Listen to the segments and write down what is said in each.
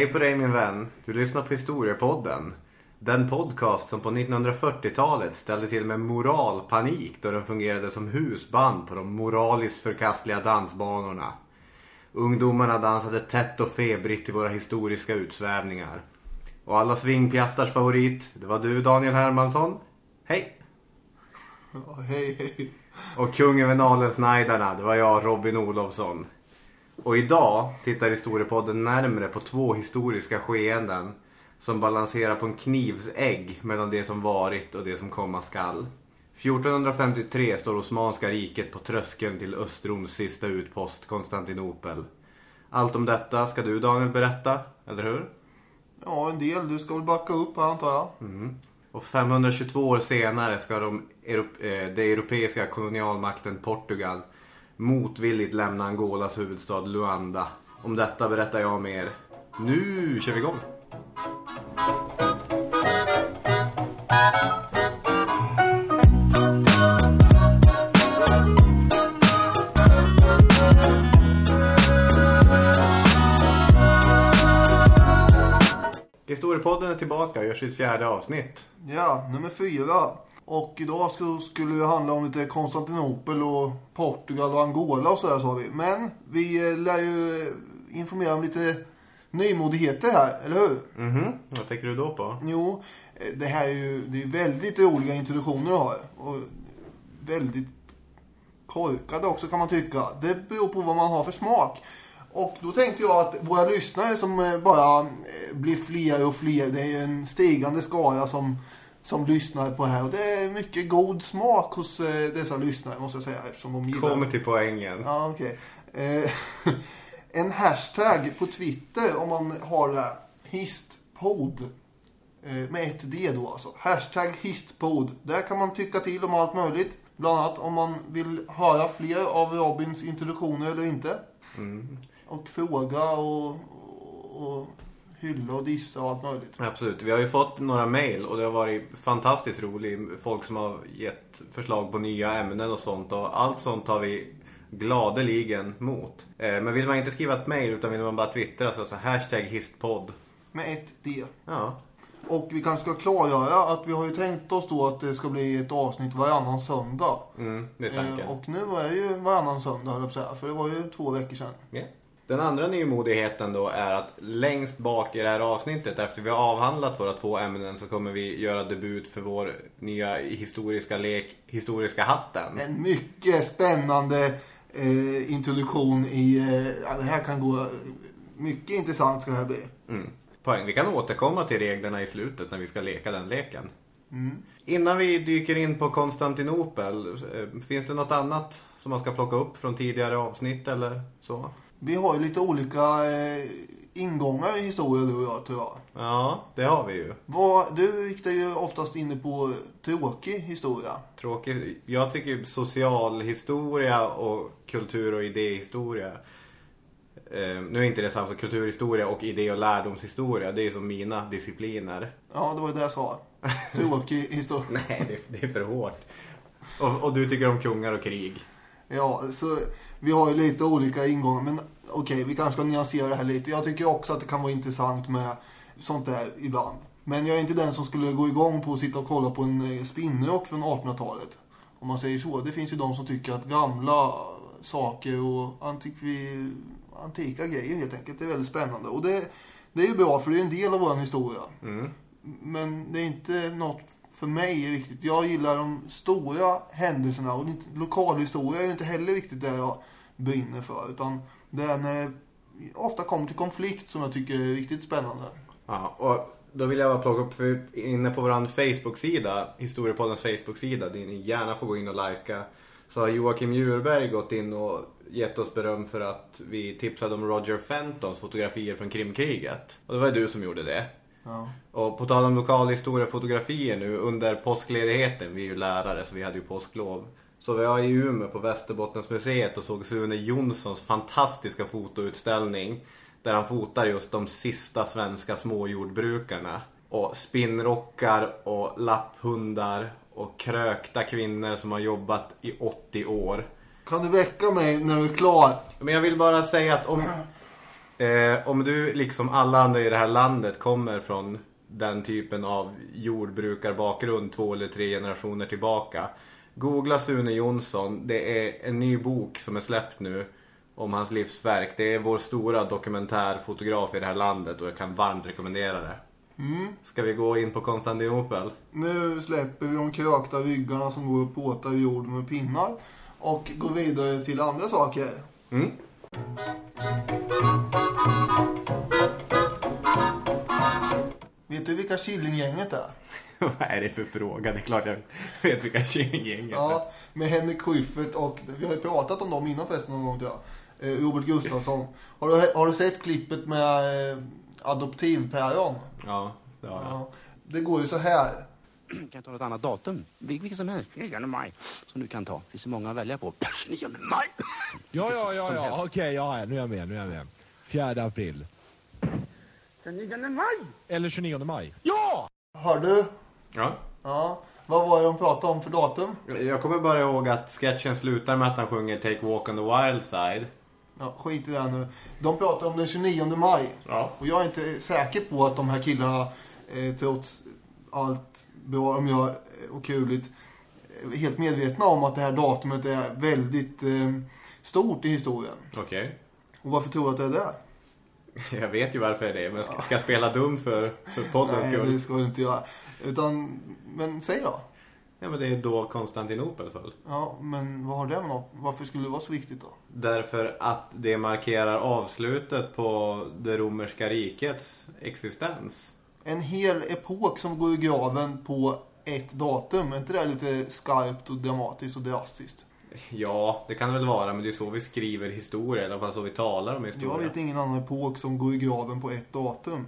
Hej på dig min vän. Du lyssnar på Historiepodden. Den podcast som på 1940-talet ställde till med moralpanik då den fungerade som husband på de moraliskt förkastliga dansbanorna. Ungdomarna dansade tätt och febrigt i våra historiska utsvävningar. Och alla svingpjattars favorit, det var du Daniel Hermansson. Hej! Ja, hej, hej. Och kungen vid Nalensnajdarna, det var jag Robin Olofsson. Och idag tittar historiepodden närmare på två historiska skeenden som balanserar på en knivsägg mellan det som varit och det som komma skall. 1453 står Osmanska riket på tröskeln till Östroms sista utpost, Konstantinopel. Allt om detta ska du Daniel berätta, eller hur? Ja, en del. Du ska väl backa upp här, antar jag. Och 522 år senare ska de, eh, det europeiska kolonialmakten Portugal motvilligt lämna Angolas huvudstad Luanda. Om detta berättar jag mer. Nu kör vi igång! Historiepodden är tillbaka och gör sitt fjärde avsnitt. Ja, nummer fyra. Och idag skulle det handla om lite Konstantinopel och Portugal och Angola och sådär sa vi. Men vi eh, lär ju eh, informera om lite nymodigheter här, eller hur? Mhm, vad tänker du då på? Jo, eh, det här är ju det är väldigt roliga introduktioner du har. Och väldigt korkade också kan man tycka. Det beror på vad man har för smak. Och då tänkte jag att våra lyssnare som bara blir fler och fler. Det är ju en stigande skara som, som lyssnar på det här. Och det är mycket god smak hos eh, dessa lyssnare måste jag säga. Eftersom de gillar Kommer till poängen. Ja, okej. Eh, en hashtag på Twitter om man har det. Histpod. Eh, med ett D då alltså. Hashtag histpod. Där kan man tycka till om allt möjligt. Bland annat om man vill höra fler av Robins introduktioner eller inte. Och fråga och, och hylla och dissa och allt möjligt. Absolut. Vi har ju fått några mejl och det har varit fantastiskt roligt. Folk som har gett förslag på nya ämnen och sånt. Och allt sånt har vi gladeligen mot. Eh, Men vill man inte skriva ett mejl utan vill man bara twittra så alltså hashtag histpodd. Med ett D. Ja. Och vi kanske ska klargöra att vi har ju tänkt oss då att det ska bli ett avsnitt varannan söndag. Mm, det är tanken. Eh, och nu är det ju varannan söndag höll jag på att säga. För det var ju två veckor sedan. Ja. Den andra nymodigheten då är att längst bak i det här avsnittet efter vi har avhandlat våra två ämnen så kommer vi göra debut för vår nya historiska lek Historiska hatten. En mycket spännande eh, introduktion i... Eh, det här kan gå... Mycket intressant ska det här bli. Mm. Poäng. Vi kan återkomma till reglerna i slutet när vi ska leka den leken. Innan vi dyker in på Konstantinopel, eh, finns det något annat som man ska plocka upp från tidigare avsnitt eller så? Vi har ju lite olika eh, ingångar i historia du och jag tror jag. Ja, det har vi ju. Vad, du riktar ju oftast inne på tråkig historia. Tråkigt. Jag tycker socialhistoria och kultur och idéhistoria. Eh, nu är inte det samma som kulturhistoria och idé och lärdomshistoria. Det är som mina discipliner. Ja, det var ju det jag sa. Tråkig historia. Nej, det, det är för hårt. Och, och du tycker om kungar och krig. Ja, så vi har ju lite olika ingångar. Men okej, vi kanske ska nyansera det här lite. Jag tycker också att det kan vara intressant med sånt där ibland. Men jag är inte den som skulle gå igång på att sitta och kolla på en eh, spinnrock från 1800-talet. Om man säger så. Det finns ju de som tycker att gamla saker och antikvi, antika grejer helt enkelt är väldigt spännande. Och det, det är ju bra för det är en del av vår historia. Mm. Men det är inte något för mig riktigt. Jag gillar de stora händelserna och lokalhistoria är inte heller riktigt det jag brinner för. Utan det är när det ofta kommer till konflikt som jag tycker är riktigt spännande. Ja, och då vill jag bara plocka upp, för vi är inne på vår Facebook-sida, Historiepoddens Facebook-sida, där ni gärna får gå in och likea. Så har Joakim Djurberg gått in och gett oss beröm för att vi tipsade om Roger Fentons fotografier från Krimkriget. Och det var ju du som gjorde det. Ja. Och på tal om lokalhistoriefotografier nu under påskledigheten, vi är ju lärare så vi hade ju påsklov. Så vi var i Umeå på Västerbottensmuseet och såg Sune Jonssons fantastiska fotoutställning. Där han fotar just de sista svenska småjordbrukarna. Och spinnrockar och lapphundar och krökta kvinnor som har jobbat i 80 år. Kan du väcka mig när du är klar? Men jag vill bara säga att om, Eh, om du liksom alla andra i det här landet kommer från den typen av jordbrukarbakgrund två eller tre generationer tillbaka. Googla Sune Jonsson. Det är en ny bok som är släppt nu om hans livsverk. Det är vår stora dokumentärfotograf i det här landet och jag kan varmt rekommendera det. Ska vi gå in på Konstantinopel? Nu släpper vi de krökta ryggarna som går och påtar i jorden med pinnar. Och går vidare till andra saker. Mm. Vilka Killinggänget är? Vad är det för fråga? Det är klart jag vet vilka Killinggänget är. Ja, med Henrik Schyffert och vi har ju pratat om dem innan festen någon gång tror jag. Eh, Robert Gustafsson. Har du, har du sett klippet med eh, adoptivpäron? Ja, det har jag. Ja. Det går ju så här. Kan jag ta något annat datum? Vil- Vilket som helst. 9 maj. Som du kan ta. Det finns så många att välja på. 9 maj! Ja, ja, ja, ja. okej, ja, nu är jag med, nu är jag med. 4 april. Den 9 maj! Eller 29 maj. Ja! Hör du? Ja. Ja. Vad var det de pratade om för datum? Jag kommer bara ihåg att sketchen slutar med att han sjunger Take Walk on the Wild Side. Ja, skit i det här nu. De pratar om den 29 maj. Ja. Och jag är inte säker på att de här killarna, eh, trots allt bra de gör eh, och kuligt, är helt medvetna om att det här datumet är väldigt eh, stort i historien. Okej. Och varför tror du att det är det? Jag vet ju varför det är det, men ska, ska jag spela dum för, för poddens Nej, skull? det ska du inte göra. Utan, men säg då. Ja, men det är då Konstantinopel föll. Ja, men vad har det med något? Varför skulle det vara så viktigt då? Därför att det markerar avslutet på det romerska rikets existens. En hel epok som går i graven på ett datum. Är inte det lite skarpt och dramatiskt och drastiskt? Ja, det kan det väl vara, men det är så vi skriver historia, i alla fall så vi talar om Jag historia. vet ingen annan epok som går i graven på ett datum.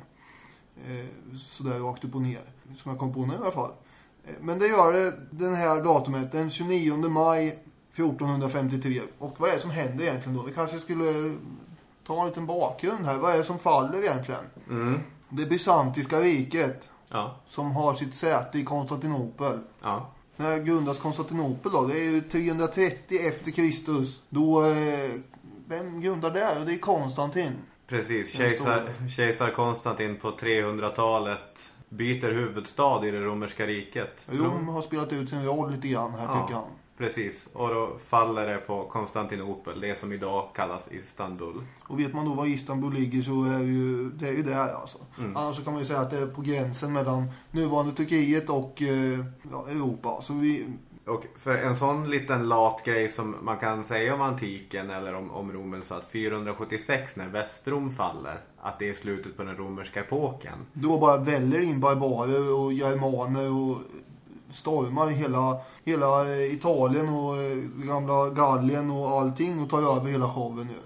Eh, sådär rakt upp och ner. Som jag kom på nu i alla fall. Eh, men det gör det den här datumet, den 29 maj 1453. Och vad är det som händer egentligen då? Vi kanske skulle ta en liten bakgrund här. Vad är det som faller egentligen? Mm. Det bysantiska riket Ja, som har sitt säte i Konstantinopel. ja. När grundas Konstantinopel då? Det är ju 330 efter Kristus. Då, eh, vem grundar det? Det är Konstantin. Precis. Den Kejsar, kejsar Konstantin på 300-talet byter huvudstad i det romerska riket. Rom har spelat ut sin roll lite grann här Ja. tycker han. Precis, och då faller det på Konstantinopel, det som idag kallas Istanbul. Och vet man då var Istanbul ligger så är ju, det är ju där alltså. Mm. Annars så kan man ju säga att det är på gränsen mellan nuvarande Turkiet och eh, ja, Europa. Så vi, Och för en sån liten lat grej som man kan säga om antiken eller om, om Rom, så att 476 när Västrom faller, att det är slutet på den romerska epoken. då bara väller in barbarer och germaner och stormar hela, hela eh, Italien och eh, gamla Gallien och allting och tar över hela showen nu.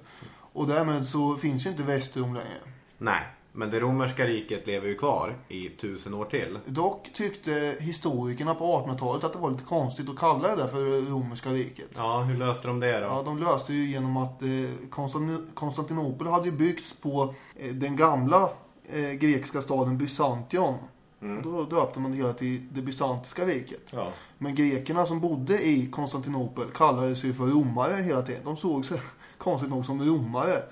Och därmed så finns ju inte Västrom längre. Nej, men det romerska riket lever ju kvar i tusen år till. Dock tyckte historikerna på 1800-talet att det var lite konstigt att kalla det där för romerska riket. Ja, hur löste de det då? Ja, de löste ju genom att eh, Konstant- Konstantinopel hade ju byggts på den gamla grekiska staden Byzantion. Mm. Då döpte man det hela till det bysantiska riket. Ja. Men grekerna som bodde i Konstantinopel kallade sig för romare hela tiden. De såg sig konstigt nog som romare.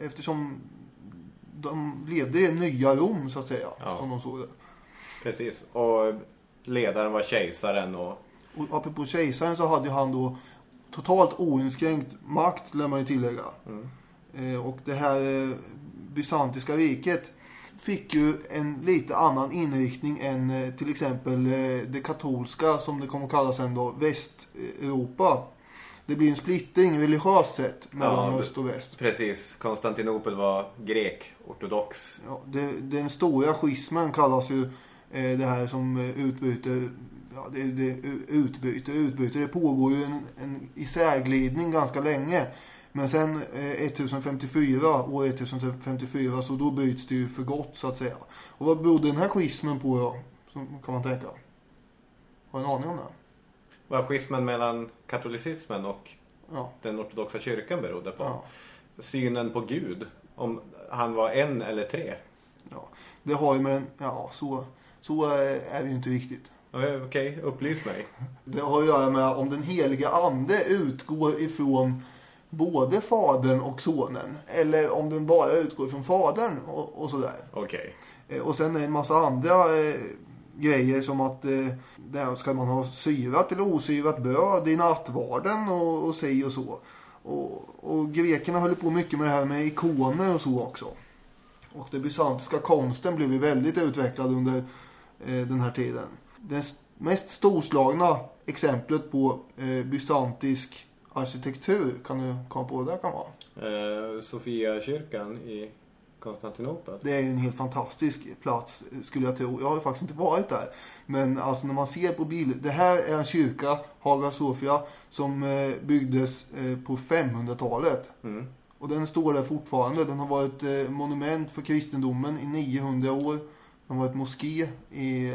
Eftersom de levde i det nya Rom så att säga. Ja. Som de såg det. Precis, och ledaren var kejsaren och Och apropå kejsaren så hade han då totalt oinskränkt makt, lär man ju tillägga. Mm. Eh, och det här eh, bysantiska riket fick ju en lite annan inriktning än eh, till exempel eh, det katolska, som det kommer att kallas sen då, Västeuropa. Det blir en splittring religiöst sett mellan Ja, öst och väst. precis, Konstantinopel var grek, ortodox. Ja, det, den stora schismen kallas ju eh, det här som eh, utbyte, ja, det, det, utbyte, utbyte. Det pågår ju en, en isärglidning ganska länge. Men sen eh, 1054, år 1054, så då byts det ju för gott så att säga. Och vad beror den här schismen på då? Så kan man tänka. Har du en aning om det? Vad schismen mellan katolicismen och Ja. den ortodoxa kyrkan berodde på. ja. Synen på Gud, om han var en eller tre. ja. Det har ju med den, ja så, så eh, är det ju inte riktigt. Okej, upplys mig. Det har att göra med om den heliga ande utgår ifrån både fadern och sonen. Eller om den bara utgår från fadern och, och sådär. Okej. Eh, Och sen en massa andra eh, grejer som att eh, där ska man ha syrat eller osyrat bröd i nattvarden och, och si och så. Och, och grekerna höll på mycket med det här med ikoner och så också. Och den bysantiska konsten blev ju väldigt utvecklad under eh, den här tiden. Det mest storslagna exemplet på eh, bysantisk arkitektur kan du komma på vad det kan vara? Eh, Sofia kyrkan i Konstantinopel. Det är ju en helt fantastisk plats skulle jag tro. Jag har ju faktiskt inte varit där. Men alltså när man ser på bilder. Det här är en kyrka, Hagia Sofia, som eh, byggdes eh, på 500-talet. Mm. Och den står där fortfarande. Den har varit eh, monument för kristendomen i 900 år. Den har varit moské i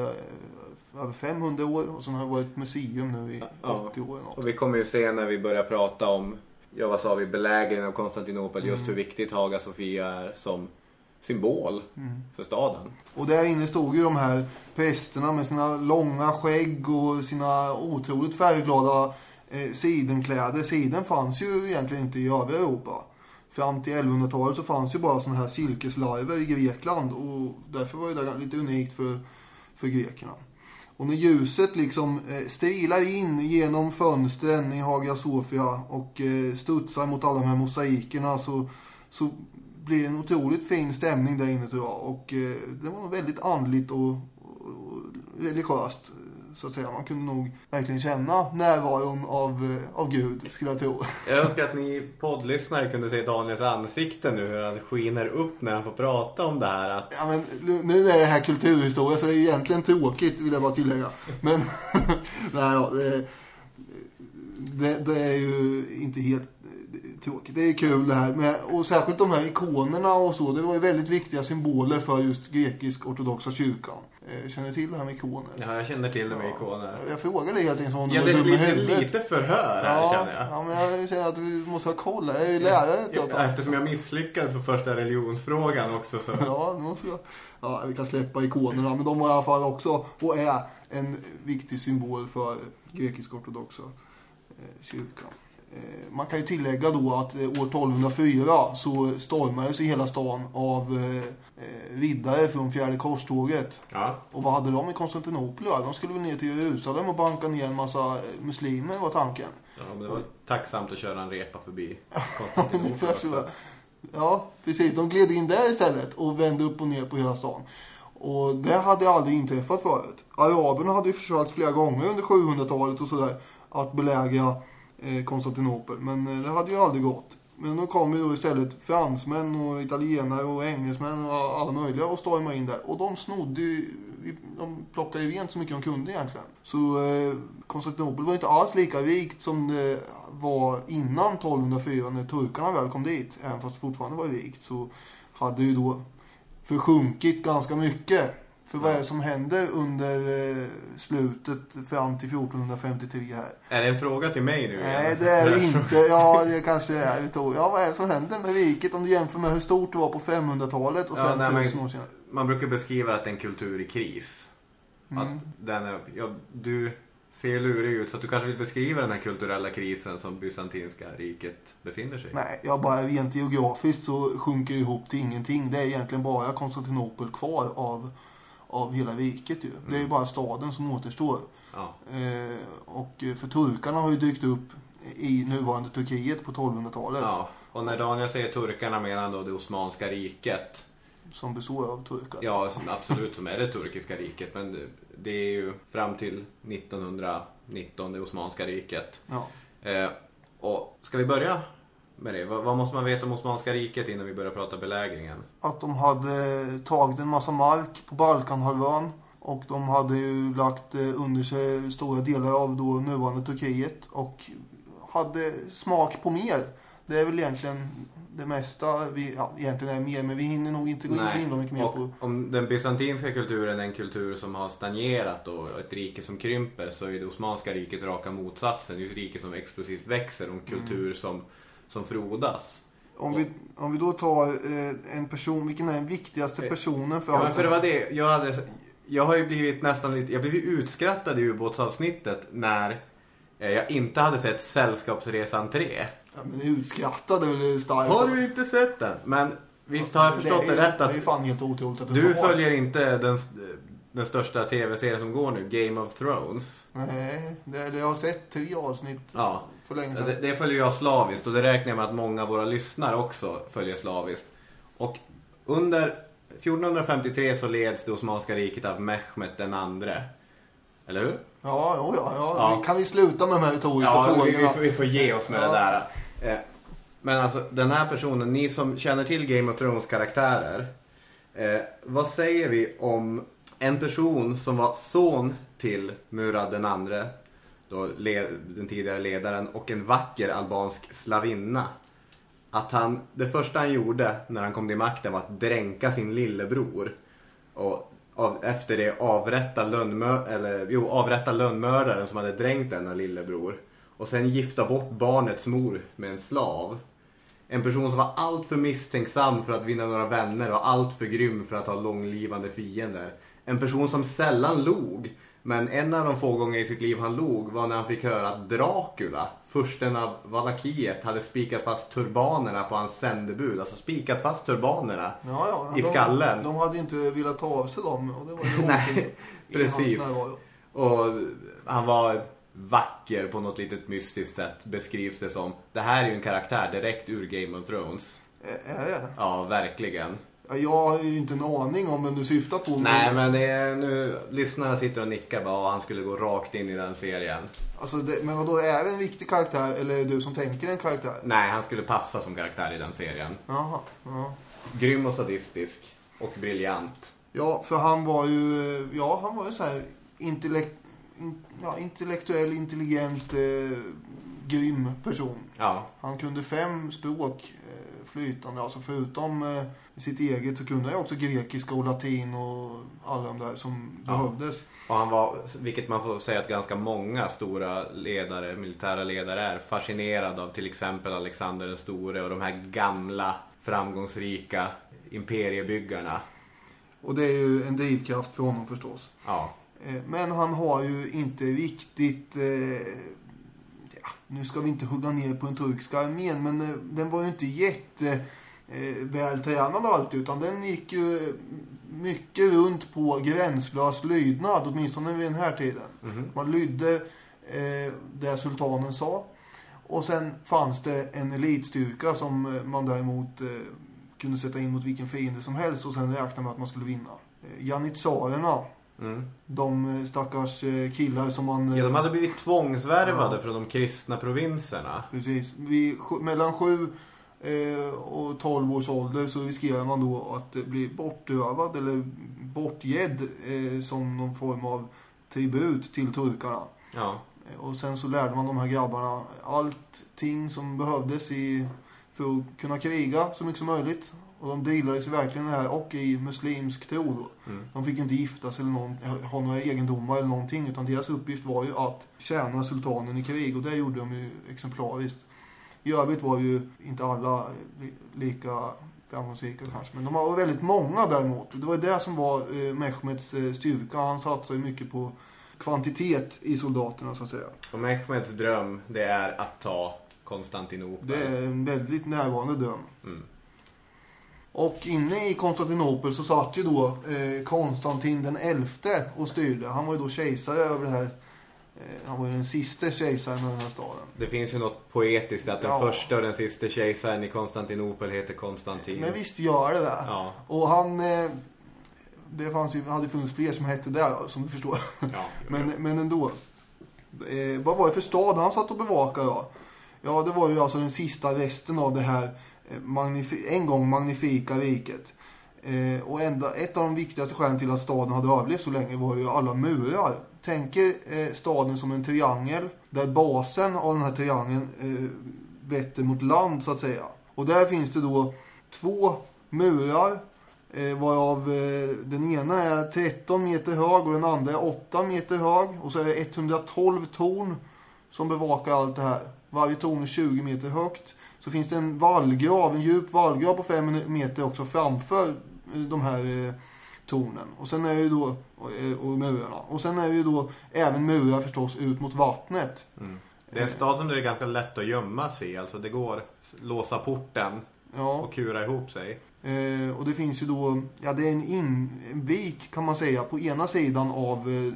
över 500 år. Och sen har det varit museum nu i Ja. 80 år. något. Och vi kommer ju se när vi börjar prata om, ja vad sa vi, belägringen av Konstantinopel, just Mm. hur viktigt Haga Sofia är som symbol Mm. för staden. Och där inne stod ju de här prästerna med sina långa skägg och sina otroligt färgglada eh, sidenkläder. Siden fanns ju egentligen inte i övriga Europa. Fram till 1100-talet så fanns ju bara sådana här silkeslarver i Grekland och därför var det där lite unikt för, för grekerna. Och när ljuset liksom eh, strilar in genom fönstren i Hagia Sofia och eh, studsar mot alla de här mosaikerna så, så blir det en otroligt fin stämning där inne tror jag. Och eh, det var nog väldigt andligt och, och, och religiöst. Så att säga. Man kunde nog verkligen känna närvaron av, eh, av Gud, skulle jag tro. Jag önskar att ni poddlyssnare kunde se Daniels ansikte nu, hur han skiner upp när han får prata om det här. Att, Ja, men nu är det här kulturhistoria så det är egentligen tråkigt vill jag bara tillägga. Men nej då, det, det, det är ju inte helt tråkigt. Det är kul det här. Men, och särskilt de här ikonerna och så. Det var ju väldigt viktiga symboler för just grekisk ortodoxa kyrkan. Eh, Känner du till det här med ikoner? ja, jag känner till det med ikoner. Jag frågar dig helt enkelt som om du Ja, var dum i huvudet. lite förhör här ja, känner jag. Ja, men jag känner att vi måste ha koll. Jag är ju lärare trots allt. Eftersom jag misslyckades på första religionsfrågan också så. Ja, nu måste jag... ja, vi kan släppa ikonerna. Men de var i alla fall också och är en viktig symbol för grekisk-ortodoxa eh, kyrkan. Eh, man kan ju tillägga då att eh, år 1204 så stormades ju hela stan av eh, eh, riddare från fjärde korståget. Ja. Och vad hade de i Konstantinopel då? De skulle väl ner till Jerusalem och banka ner en massa muslimer var tanken. ja, men det var tacksamt att köra en repa förbi Konstantinopel så. också. Ja, precis. De gled in där istället och vände upp och ner på hela stan. Och det hade aldrig inträffat förut. Araberna hade ju försökt flera gånger under 700-talet och sådär att belägra Eh, Konstantinopel. Men eh, det hade ju aldrig gått. Men då kom ju då istället fransmän och italienare och engelsmän och alla möjliga och stormade in där. Och de snodde ju, de plockade ju rent så mycket de kunde egentligen. Så eh, Konstantinopel var inte alls lika rikt som det var innan 1204 när turkarna väl kom dit. Även fast det fortfarande var rikt så hade ju då försjunkit ganska mycket. För vad är det som händer under eh, slutet fram till 1453 här? Är det en fråga till mig nu? Nej, det är det inte. Ja, det kanske det är. Ja, vad är det som händer med riket om du jämför med hur stort det var på 500-talet och Ja, sen nej, tusen år senare? Man brukar beskriva att det är en kultur i kris. Mm. Att den är, ja, du ser lurig ut så att du kanske vill beskriva den här kulturella krisen som bysantinska riket befinner sig i. Nej, jag bara rent geografiskt så sjunker det ihop till ingenting. Det är egentligen bara Konstantinopel kvar av, av hela riket ju. Det är ju bara staden som återstår. Ja. Eh, och för turkarna har ju dykt upp i nuvarande Turkiet på 1200-talet. ja. Och när Daniel säger turkarna menar han då det Osmanska riket. Som består av turkar. Ja, som, absolut som är det turkiska riket. Men det- det är ju fram till 1919 det Osmanska riket. Ja. Eh, och ska vi börja med det? Vad, vad måste man veta om Osmanska riket innan vi börjar prata belägringen? Att de hade tagit en massa mark på Balkanhalvön. Och de hade ju lagt eh, under sig stora delar av då nuvarande Turkiet. Och hade smak på mer. Det är väl egentligen det mesta vi ja, egentligen är mer. Men vi hinner nog inte gå in så himla mycket mer och på. om den bysantinska kulturen är en kultur som har stagnerat och ett rike som krymper så är det Osmanska riket raka motsatsen. Det är ett rike som explosivt växer och en kultur som, som frodas. Om vi, om vi då tar eh, en person, vilken är den viktigaste personen för Ja, men för det var det. Jag, hade, jag har ju blivit nästan lite, jag blev ju utskrattad i ubåtsavsnittet när eh, jag inte hade sett Sällskapsresan 3. Ja, men utskrattad är väl starkt. Har du inte sett den? Men visst har jag förstått det, är- rätt att Det är fan helt otroligt att du, du har. följer inte den, den största tv-serien som går nu, Game of Thrones. Nej, det, det, jag har sett tre avsnitt Ja, för länge sedan. det, det följer jag slaviskt och det räknar jag med att många av våra lyssnare också följer slaviskt. Och under 1453 så leds det Osmanska riket av Mehmet den andre. Eller hur? Ja, jo, ja, ja. Ja. Kan vi sluta med de här retoriska Ja, vi, vi, frågorna? får, vi får ge oss med Ja. det där. Eh, Men alltså den här personen, ni som känner till Game of Thrones karaktärer. Eh, vad säger vi om en person som var son till Murad den andre, då den tidigare ledaren, och en vacker albansk slavinna. Att han, det första han gjorde när han kom till makten var att dränka sin lillebror. Och av, efter det avrätta, lönnmö, eller, jo, avrätta lönnmördaren som hade dränkt denna lillebror. Och sen gifta bort barnets mor med en slav. En person som var allt för misstänksam för att vinna några vänner och allt för grym för att ha långlivande fiender. En person som sällan log. Men en av de få gånger i sitt liv han log var när han fick höra att Dracula, fursten av Valakiet, hade spikat fast turbanerna på hans sändebud. Alltså spikat fast turbanerna Ja, ja, i de, skallen. De hade inte velat ta av sig dem. Och det var ju Nej, precis. Och han var vacker på något litet mystiskt sätt beskrivs det som. Det här är ju en karaktär direkt ur Game of Thrones. Är det? Ja, verkligen. Ja, Jag har ju inte en aning om vem du syftar på. men- Nej, men det är nu, lyssnarna sitter och nickar bara, "Ja, han skulle gå rakt in i den serien. Alltså, det, men vadå, är det en viktig karaktär eller är det du som tänker en karaktär? Nej, han skulle passa som karaktär i den serien. Jaha, ja. Grym och sadistisk. Och briljant. Ja, för han var ju, ja, han var ju så här intellekt, in, ja, intellektuell, intelligent, eh, grym person. Ja, Han kunde fem språk flytande, alltså förutom eh, sitt eget så kunde han ju också grekiska och latin och alla de där som Ja. behövdes. och han var, vilket man får säga att ganska många stora ledare, militära ledare är, fascinerad av till exempel Alexander den store och de här gamla framgångsrika imperiebyggarna. Och det är ju en drivkraft för honom förstås. Ja, Eh, Men han har ju inte riktigt... Eh, nu ska vi inte hugga ner på den turkiska armén, men eh, den var ju inte jätte eh, vältränad alltid, utan den gick ju mycket runt på gränslös lydnad, åtminstone vid den här tiden. Mhm. Man lydde eh, det sultanen sa. Och sen fanns det en elitstyrka som eh, man däremot eh, kunde sätta in mot vilken fiende som helst och sen räkna med att man skulle vinna. Eh, Janitsarerna, mm. de eh, stackars eh, killar som man... eh, ja de hade blivit tvångsvärvade Ja. från de kristna provinserna. Precis. Sju- mellan 7 eh, och 12 års ålder så riskerar man då att eh, bli bortrövad eller bortgedd eh, som någon form av tribut till turkarna. Ja, Eh, Och sen så lärde man de här grabbarna allting som behövdes i, för att kunna kriga så mycket som möjligt. Och de drillades ju verkligen i det här och i muslimsk tro då. Mm. De fick inte gifta sig eller någon, ha några egendomar eller någonting. Utan deras uppgift var ju att tjäna sultanen i krig. Och det gjorde de ju exemplariskt. I övrigt var ju inte alla li- lika framgångsrika kanske. Men de var väldigt många däremot. Det var ju det som var eh, Mehmets eh, styrka. Han satsade ju mycket på kvantitet i soldaterna så att säga. och Mehmeds dröm det är att ta Konstantinopel. Det är en väldigt närvarande dröm. Mm. Och inne i Konstantinopel så satt ju då eh, Konstantin den elfte och styrde. Han var ju då kejsare över det här. Eh, han var ju den sista kejsaren av den här staden. Det finns ju något poetiskt att den Ja. första och den sista kejsaren i Konstantinopel heter Konstantin. Men visst gör det det. Ja, Och han... Eh, det fanns ju, hade funnits fler som hette det, som du förstår. ja. Men, men ändå. Eh, vad var det för stad han satt och bevakade då? Ja, det var ju alltså den sista resten av det här en gång magnifika riket. Eh, och enda, ett av de viktigaste skälen till att staden hade överlevt så länge var ju alla murar. Tänk er eh, staden som en triangel där basen av den här triangeln eh, vetter mot land så att säga. Och där finns det då två murar Eh, varav eh, den ena är 13 meter hög och den andra är 8 meter hög. Och så är det 112 torn som bevakar allt det här. Varje torn är 20 meter högt. Så finns det en vallgrav, en djup vallgrav på 5 meter också framför eh, de här eh, tornen. Och sen är det ju då, och, eh, och murarna. Och sen är det ju då även murar förstås ut mot vattnet. Mm. Det är en stad som det är ganska lätt att gömma sig i. Alltså det går låsa porten Ja. och kura ihop sig. Eh, och det finns ju då, ja det är en, in, en vik kan man säga på ena sidan av eh,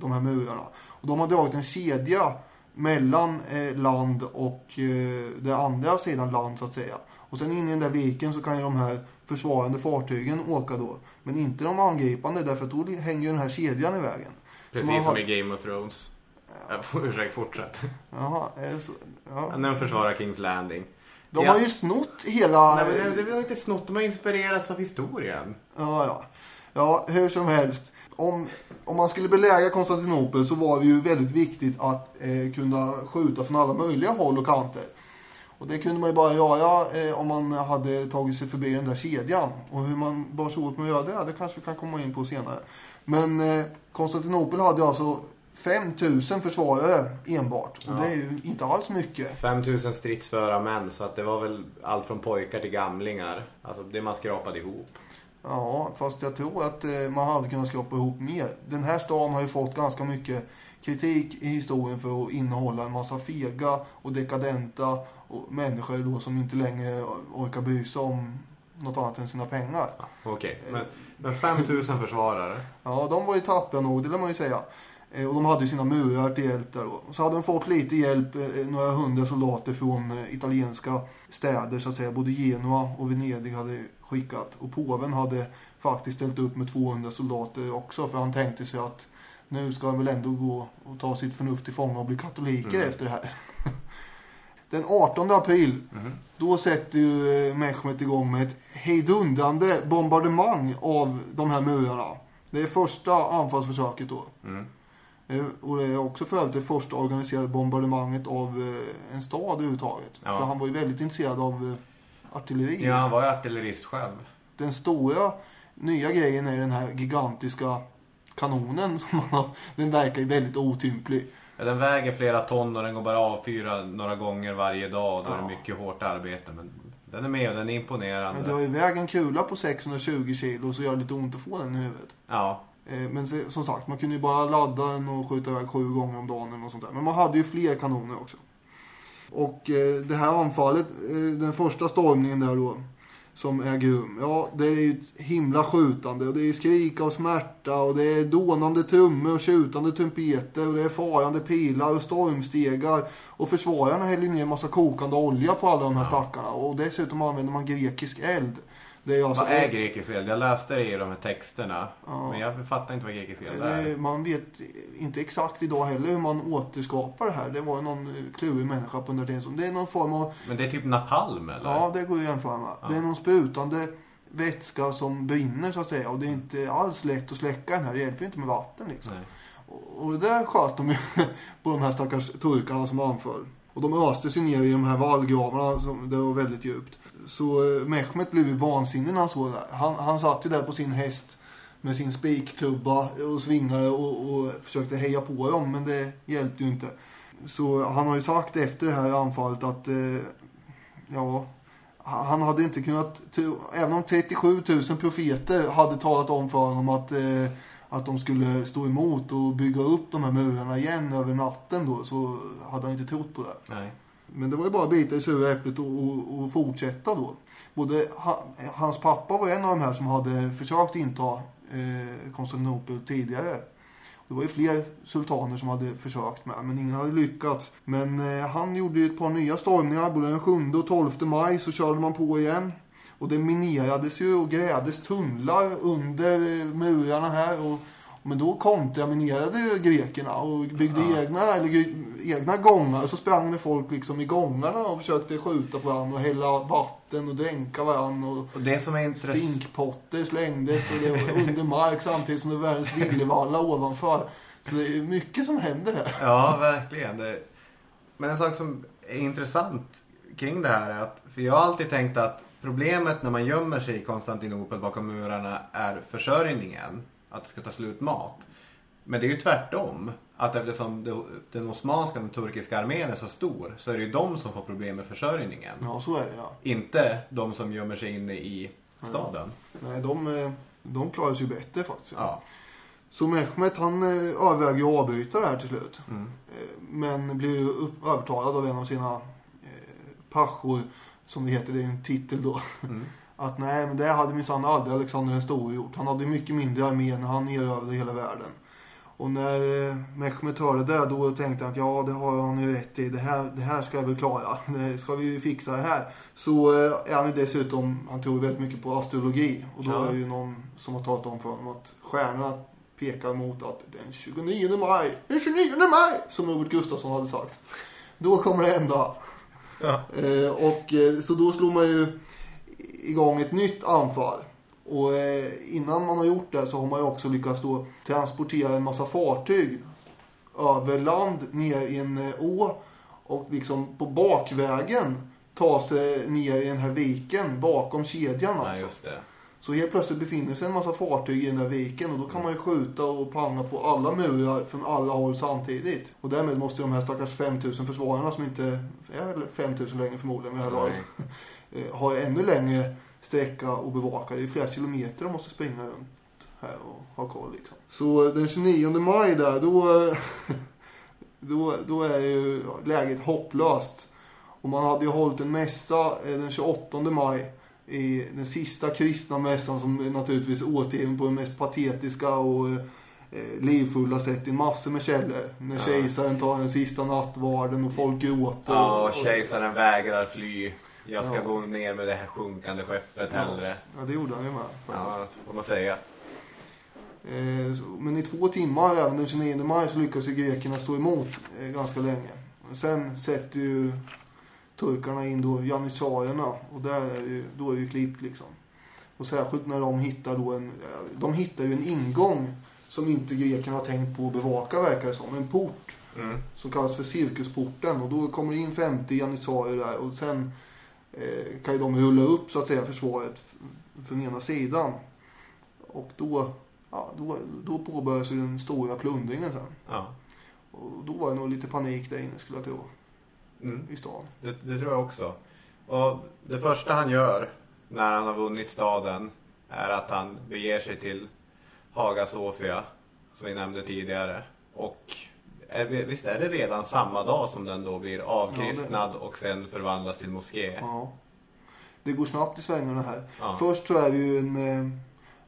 de här murarna. Och de har dragit en kedja mellan eh, land och eh, den andra sidan land så att säga. Och sen in i den där viken så kan ju de här försvarande fartygen åka då. Men inte de angripande därför att då hänger ju den här kedjan i vägen. Precis man som har- i Game of Thrones. Ja. Ursäkta, fortsätt. Jaha, eh, så, ja. När de försvarar Kings Landing. De Ja. har ju snott hela... Nej, men det, det var inte snott, de har inspirerats av historien. Ja, ja. Ja, hur som helst. Om, om man skulle belägra Konstantinopel så var det ju väldigt viktigt att eh, kunna skjuta från alla möjliga håll och kanter. Och det kunde man ju bara göra eh, om man hade tagit sig förbi den där kedjan. Och hur man bar sig åt med att göra det, det kanske vi kan komma in på senare. Men eh, Konstantinopel hade alltså 5000 försvarare enbart. Och Ja. det är ju inte alls mycket. 5000 stridsföra män så att det var väl allt från pojkar till gamlingar. Alltså det man skrapade ihop. Ja, fast jag tror att eh, man hade kunnat skrapa ihop mer. Den här staden har ju fått ganska mycket kritik i historien för att innehålla en massa fega och dekadenta och människor då som inte längre orkar bry sig om något annat än sina pengar. Okej, men, men 5000 försvarare. Ja, de var ju tappiga nog, det lär man ju säga. Eh, Och de hade sina murar till hjälp där då. Och så hade de fått lite hjälp, eh, några hundra soldater från eh, italienska städer så att säga. Både Genua och Venedig hade skickat. Och påven hade faktiskt ställt upp med 200 soldater också. För han tänkte sig att nu ska han väl ändå gå och ta sitt förnuft till fånga och bli katoliker Mm. efter det här. Den 18 april, Mhm. då sätter ju eh, Mehmet igång med ett hejdundrande bombardemang av de här murarna. Det är första anfallsförsöket då. Mm. Eh, Och det är också för övrigt det första organiserade bombardemanget av eh, en stad överhuvudtaget. Ja. För han var ju väldigt intresserad av eh, artilleri. Ja, han var ju artillerist själv. Den stora nya grejen är den här gigantiska kanonen som man har. Den verkar ju väldigt otymplig. Ja, den väger flera ton och den går bara av fyra några gånger varje dag. Och då är det Ja. mycket hårt arbete. Men den är med och den är Men imponerande. drar iväg en kula på 620 kilo så gör det lite ont att få den i huvudet. Ja, Men se- som sagt, man kunde ju bara ladda den och skjuta iväg sju gånger om dagen något sånt där. Men man hade ju fler kanoner också. Och eh, det här anfallet, eh, den första stormningen där då, som äger rum. Ja, det är ju ett himla skjutande och det är skrik av smärta och det är dånande trummor och tjutande trumpeter och det är farande pilar och stormstegar. Och försvararna häller ner en massa kokande olja på alla de här stackarna. Och dessutom använder man grekisk eld. Det är alltså vad är grekisk eld? Jag läste det i de här texterna. Ja. Men jag fattar inte vad grekisk eld Eh, är. Man vet inte exakt idag heller hur man återskapar det här. Det var någon eh, klurig människa på den som- Det är någon form av, Men det är typ napalm eller? ja det går att jämföra med. Ja. Det är någon sprutande vätska som brinner så att säga. Och det är inte alls lätt att släcka den här. Det hjälper inte med vatten liksom. Nej. Och- Och det där sköt de ju på de här stackars turkarna som anföll. Och de öste sig ner i de här vallgravarna. Som, det var väldigt djupt. Så eh, Mehmet blev ju vansinnig när han såg det där. Han, han satt ju där på sin häst med sin spikklubba och svingade och, och försökte heja på dem. Men det hjälpte ju inte. Så han har ju sagt efter det här anfallet att eh, ja, han hade inte kunnat, även om 37 000 profeter hade talat om för honom att, eh, att de skulle stå emot och bygga upp de här murarna igen över natten då, så hade han inte trott på det. Nej. Men det var ju bara att bita i sura äpplet och, och, och fortsätta då. Både ha, hans pappa var en av de här som hade försökt inta eh, Konstantinopel tidigare. Det var ju fler sultaner som hade försökt med, men ingen hade lyckats. Men eh, han gjorde ju ett par nya stormningar, både den 7 och 12 maj så körde man på igen. Och det minerades ju och grävdes tunnlar under eh, murarna här. Och, men då kontraminerade ju grekerna och byggde Ja. egna, eller, egna gångar. Så sprang det folk liksom i gångarna och försökte skjuta på varandra och hälla vatten och dränka varandra. Och Och det som är intressant... stinkpotter slängdes och det var under mark samtidigt som det var världens villevalla ovanför. Så det är mycket som händer här. Ja, verkligen. Det... Men en sak som är intressant kring det här är att, för jag har alltid tänkt att problemet när man gömmer sig i Konstantinopel bakom murarna är försörjningen. Att det ska ta slut mat. Men det är ju tvärtom. Att eftersom det- den osmanska, den turkiska armén är så stor så är det ju de som får problem med försörjningen. Ja, så är det ja. Inte de som gömmer sig inne i staden. Nej, de, eh, de klarar sig ju bättre faktiskt. Ja. Så Mehmet han eh, överväger ju att avbryta det här till slut. Mm. Eh, Men blir ju övertalad av en av sina eh, pachor, som det heter, det är en titel då. Mm. Att nej, men det hade minsann aldrig Alexander den store gjort. Han hade mycket mindre armé när han erövrade hela världen. Och när eh, Mehmet hörde det då tänkte han att ja, det har han ju rätt i. Det här, det här ska jag väl klara. Det ska vi ju fixa det här. Så eh, är han ju dessutom, han tror väldigt mycket på astrologi. Och då Ja. är det ju någon som har talat om för honom att stjärnorna pekar mot att den 29 maj, den 29 maj, som Robert Gustafsson hade sagt. Då kommer det hända. Ja. Eh, och eh, så då slår man ju igång ett nytt anfall. Och eh, innan man har gjort det så har man ju också lyckats då transportera en massa fartyg över land ner i en eh, å och liksom på bakvägen ta sig ner i den här viken bakom kedjan Ja, alltså. det. Så helt plötsligt befinner sig en massa fartyg i den där viken och då kan man ju skjuta och panna på alla murar från alla håll samtidigt. Och därmed måste de här stackars 5000 försvararna som inte är 5000 längre förmodligen vid det här laget har ännu längre sträcka att bevaka. Det är flera kilometer de måste springa runt här och ha koll liksom. Så den 29 maj där, då, eh, då, då är ju läget hopplöst. Och man hade ju hållit en mässa eh, den 28 maj i den sista kristna mässan som är naturligtvis återgiven på det mest patetiska och eh, livfulla sätt i massor med källor. När Ja. kejsaren tar den sista nattvarden och folk gråter. Ja, och- och kejsaren vägrar fly. Jag ska Ja. gå ner med det här sjunkande skeppet hellre. Ja, det gjorde han ju med. Ja, får man säga. Eh, Men i två timmar, även den 29 maj, så lyckas ju grekerna stå emot eh, ganska länge. Sen sätter ju turkarna in då janissarierna och där är ju, då är det ju klippt liksom. Och särskilt när de hittar då en, de hittar ju en ingång som inte grekerna har tänkt på att bevaka verkar det som. En port Mm. som kallas för cirkusporten och då kommer det in 50 janissarier där och sen kan ju de rulla upp så att säga försvaret från ena sidan. Och då, ja, då, då påbörjas ju den stora plundringen sen. Ja. Och då var det nog lite panik där inne skulle jag tro, Mm. i stan. Det, det tror jag också. Och det första han gör när han har vunnit staden är att han beger sig till Haga Sofia, som vi nämnde tidigare. Och visst är det redan samma dag som den då blir avkristnad och sen förvandlas till moské? Ja. Det går snabbt i svängarna här. Ja. Först så är det ju en, eh,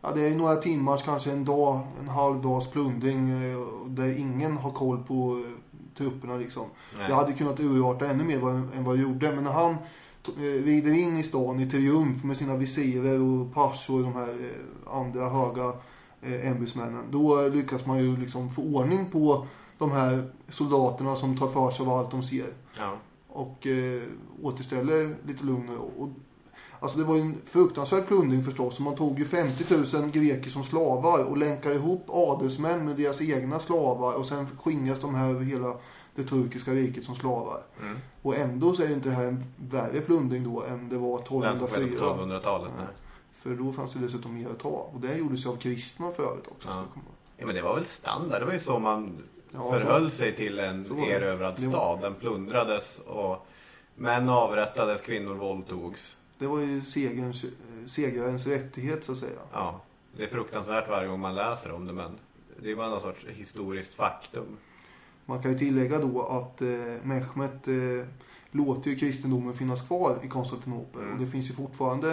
ja det är några timmars, kanske en dag, en halv dags plundring eh, där ingen har koll på eh, trupperna liksom. Nej. Det hade kunnat urarta ännu mer än vad det gjorde. Men när han eh, rider in i stan i triumf med sina visirer och pasch och de här eh, andra höga eh, ämbetsmännen. Då eh, lyckas man ju liksom få ordning på de här soldaterna som tar för sig av allt de ser. Ja. Och eh, återställer lite lugn och och, Alltså det var ju en fruktansvärd plundring förstås. Man tog ju 50 000 greker som slavar och länkade ihop adelsmän med deras egna slavar. Och sen skingras de här över hela det turkiska riket som slavar. Mm. Och ändå så är ju inte det här en värre plundring då än det var Den som skedde på 1204. 1200-talet. Ja. nej. För då fanns det dessutom mer att ta. Och det gjordes ju av kristna för övrigt också. Ja. Ja, men det var väl standard. Det var ju så man Ja, förhöll sig till en erövrad stad. Den plundrades och män avrättades, kvinnor våldtogs. Det var ju segerns, segrarens rättighet så att säga. Ja, det är fruktansvärt varje gång man läser om det men det är bara någon sorts historiskt faktum. Man kan ju tillägga då att eh, Mehmet eh, låter ju kristendomen finnas kvar i Konstantinopel. Mm. Och det finns ju fortfarande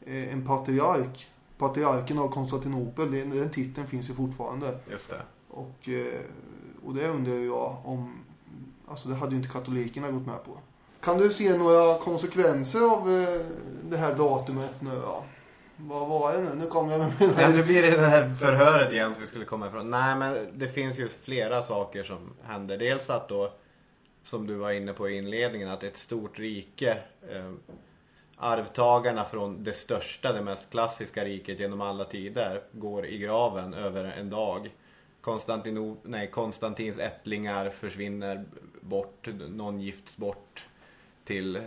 eh, en patriark. Patriarken av Konstantinopel, den, den titeln finns ju fortfarande. Just det. Och, eh, och det undrar jag om... Alltså det hade ju inte katolikerna gått med på. Kan du se några konsekvenser av eh, det här datumet nu då? Vad var det nu? Nu kommer jag med mina... Ja, det blir det det här förhöret igen som vi skulle komma ifrån. Nej, men det finns ju flera saker som händer. Dels att då, som du var inne på i inledningen, att ett stort rike, eh, arvtagarna från det största, det mest klassiska riket genom alla tider, går i graven över en dag. Konstantino, nej, Konstantins ättlingar försvinner bort, någon gifts bort till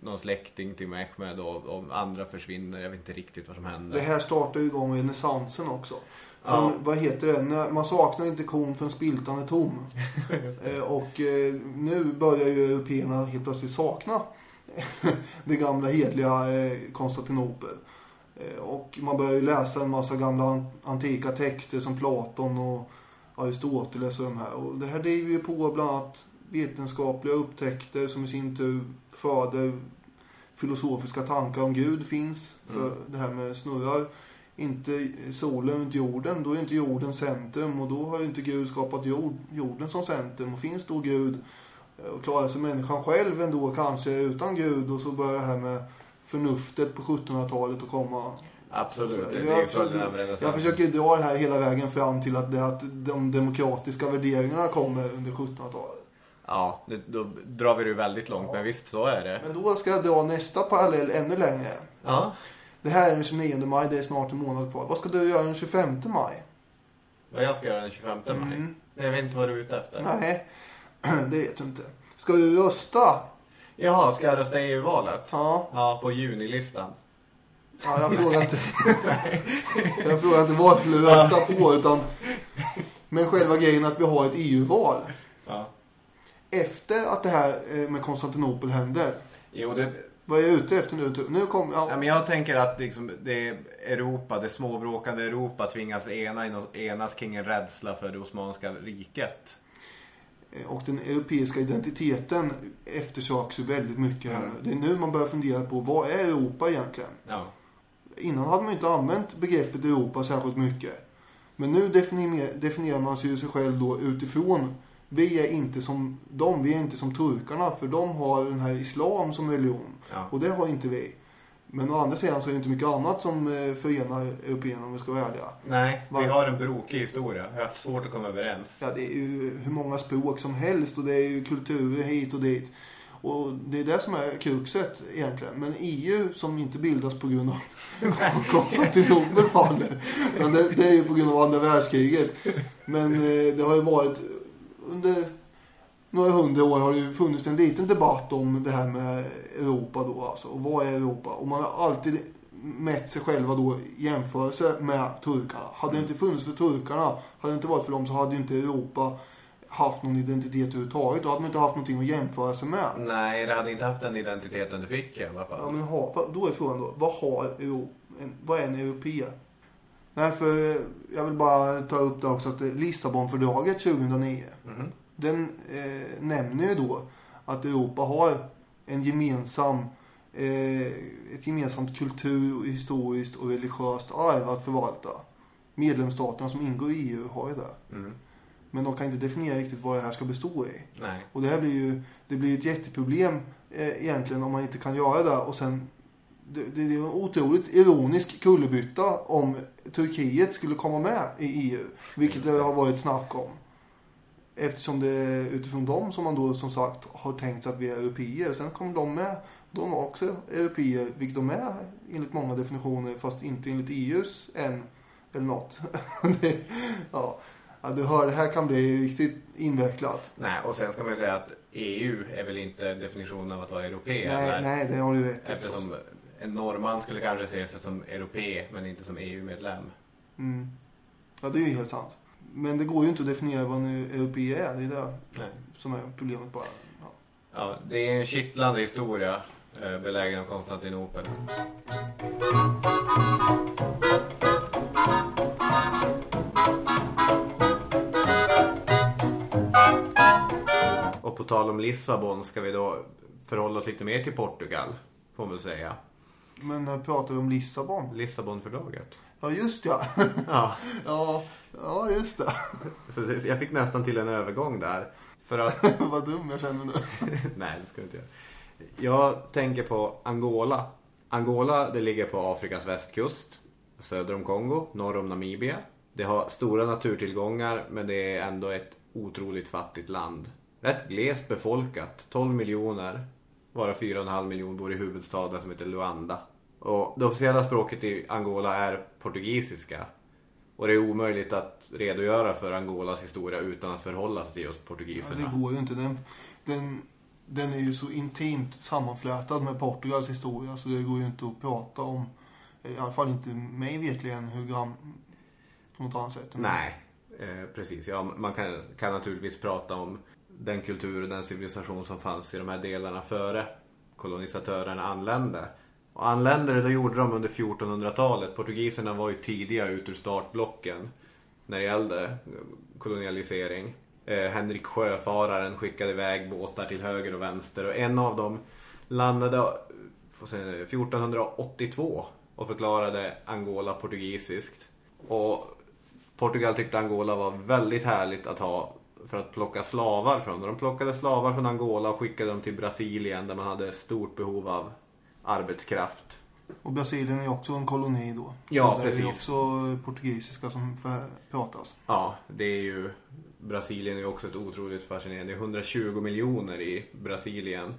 någon släkting till Mehmed och, och andra försvinner. Jag vet inte riktigt vad som händer. Det här startar ju igång renässansen också. Från, Ja. Vad heter det? Man saknar inte kon för spiltan är tom. Eh, och eh, nu börjar ju européerna helt plötsligt sakna det gamla hedliga eh, Konstantinopel. Eh, Och man börjar ju läsa en massa gamla an- antika texter som Platon och Aristoteles och de här. Och det här driver ju på bland annat vetenskapliga upptäckter som i sin tur föder filosofiska tankar om Gud finns. För Mm. det här med snurrar inte solen runt jorden, då är inte jorden centrum och då har ju inte Gud skapat jord, jorden som centrum. Och finns då Gud eh, och klarar sig människan själv ändå kanske utan Gud och så börjar det här med förnuftet på 1700-talet att komma. Absolut, Så det, det jag försöker- renässansen. Jag försöker dra det här hela vägen fram till att, det, att de demokratiska värderingarna kommer under 1700-talet. Ja, det, då drar vi det väldigt långt, men visst så är det. Men då ska jag dra nästa parallell ännu längre. Ja, Det här är den 29 maj, det är snart en månad kvar. Vad ska du göra den 25 maj? vad jag ska göra den 25 maj. Mm. Jag vet inte vad du är ute efter. Nej, det vet du inte. Ska du rösta? Jaha, ska jag rösta i EU-valet? Ja, Ja, på junilistan. ja jag frågar inte. jag frågar inte vad jag skulle rösta på utan men själva grejen att vi har ett EU-val. Ja. Efter att det här eh, med Konstantinopel hände. Jo, det, Vad är jag ute efter nu? Nu kom, ja, ja, men jag tänker att liksom, det Europa, det småbråkande Europa tvingas ena, enas kring en rädsla för det Osmanska riket. Eh, och den europeiska identiteten eftersöks ju väldigt mycket här nu. Det är nu man börjar fundera på vad är Europa egentligen? Ja. Innan hade man inte använt begreppet Europa särskilt mycket. Men nu definierar, definierar man sig ju sig själv då utifrån vi är inte som dem, vi är inte som turkarna för de har den här islam som religion. ja. Och det har inte vi. Men å andra sidan så är det inte mycket annat som eh, förenar européerna om vi ska vara ärliga. Nej, vi har en brokig historia. Vi har haft svårt att komma överens. Ja, det är ju hur många språk som helst och det är ju kulturer hit och dit. Och det är det som är kruxet egentligen. Men EU som inte bildas på grund av Konstantinopel faller. Utan det, det är ju på grund av andra världskriget. Men eh, det har ju varit under några hundra år har det ju funnits en liten debatt om det här med Europa då alltså. Och vad är Europa? Och man har alltid mätt sig själva då i jämförelse med turkarna. Hade det inte funnits för turkarna, hade det inte varit för dem så hade ju inte Europa haft någon identitet överhuvudtaget. Då hade man inte haft någonting att jämföra sig med. Nej, det hade inte haft den identiteten du fick i alla fall. Ja, men ha, då är frågan då, vad har Europa, vad är en europé? Nej, för jag vill bara ta upp det också att Lissabonfördraget 2009, Mhm. Den eh, nämner ju då att Europa har en gemensam, eh, ett gemensamt kultur, historiskt och religiöst arv att förvalta. Medlemsstaterna som ingår i EU har ju det. Mm. Men de kan inte definiera riktigt vad det här ska bestå i. Nej. Och det här blir ju det blir ett jätteproblem eh, egentligen om man inte kan göra det. Och sen, det, det är en otroligt ironisk kullerbytta om Turkiet skulle komma med i EU. Vilket det har varit snack om. Eftersom det är utifrån dem som man då som sagt har tänkt sig att vi är europeer. Sen kommer de med. De är också europeer, vilket de är enligt många definitioner fast inte enligt EUs än. Eller något. det, ja. ja, du hör, det här kan bli riktigt invecklat. Nej, och sen ska man ju säga att EU är väl inte definitionen av att vara europé. Nej, eller? nej, det har du rätt. Eftersom en norrman skulle kanske se sig som europé men inte som EU-medlem. Mm. Ja, det är ju helt sant. Men det går ju inte att definiera vad en europé är. Det är det Nej. som är problemet bara. Ja. Ja, det är en kittlande historia, eh, belägen av Konstantinopel. Och på tal om Lissabon ska vi då förhålla oss lite mer till Portugal, får man väl säga. Men jag pratar vi om Lissabon. Lissabonfördraget. Ja, just ja. Ja, ja, ja, just det. så jag fick nästan till en övergång där. För att Vad dum jag känner nu. Nej, det ska du inte göra. Jag tänker på Angola. Angola, det ligger på Afrikas västkust. Söder om Kongo, norr om Namibia. Det har stora naturtillgångar, men det är ändå ett otroligt fattigt land. Rätt glest befolkat, 12 miljoner. Varav 4,5 miljoner bor i huvudstaden som heter Luanda. Och det officiella språket i Angola är portugisiska. Och det är omöjligt att redogöra för Angolas historia utan att förhålla sig till just Ja, portugiserna. det går ju inte. Den, den, den är ju så intimt sammanflätad med Portugals historia så det går ju inte att prata om. I alla fall inte mig vetligen hur grann på något annat sätt. Nej, eh, precis. Ja, man kan, kan naturligtvis prata om den kultur och den civilisation som fanns i de här delarna före kolonisatörerna anlände. Och anlände det, då gjorde de under 1400-talet. Portugiserna var ju tidiga ut ur startblocken när det gällde kolonialisering. Eh, Henrik Sjöfararen skickade iväg båtar till höger och vänster och en av dem landade nu, 1482 och förklarade Angola portugisiskt. Och Portugal tyckte Angola var väldigt härligt att ha för att plocka slavar från. De plockade slavar från Angola och skickade dem till Brasilien där man hade stort behov av arbetskraft. Och Brasilien är också en koloni då. Ja, Så Det är precis. också portugisiska som pratas. Ja, det är ju... Brasilien är också ett otroligt fascinerande. Det är 120 miljoner i Brasilien.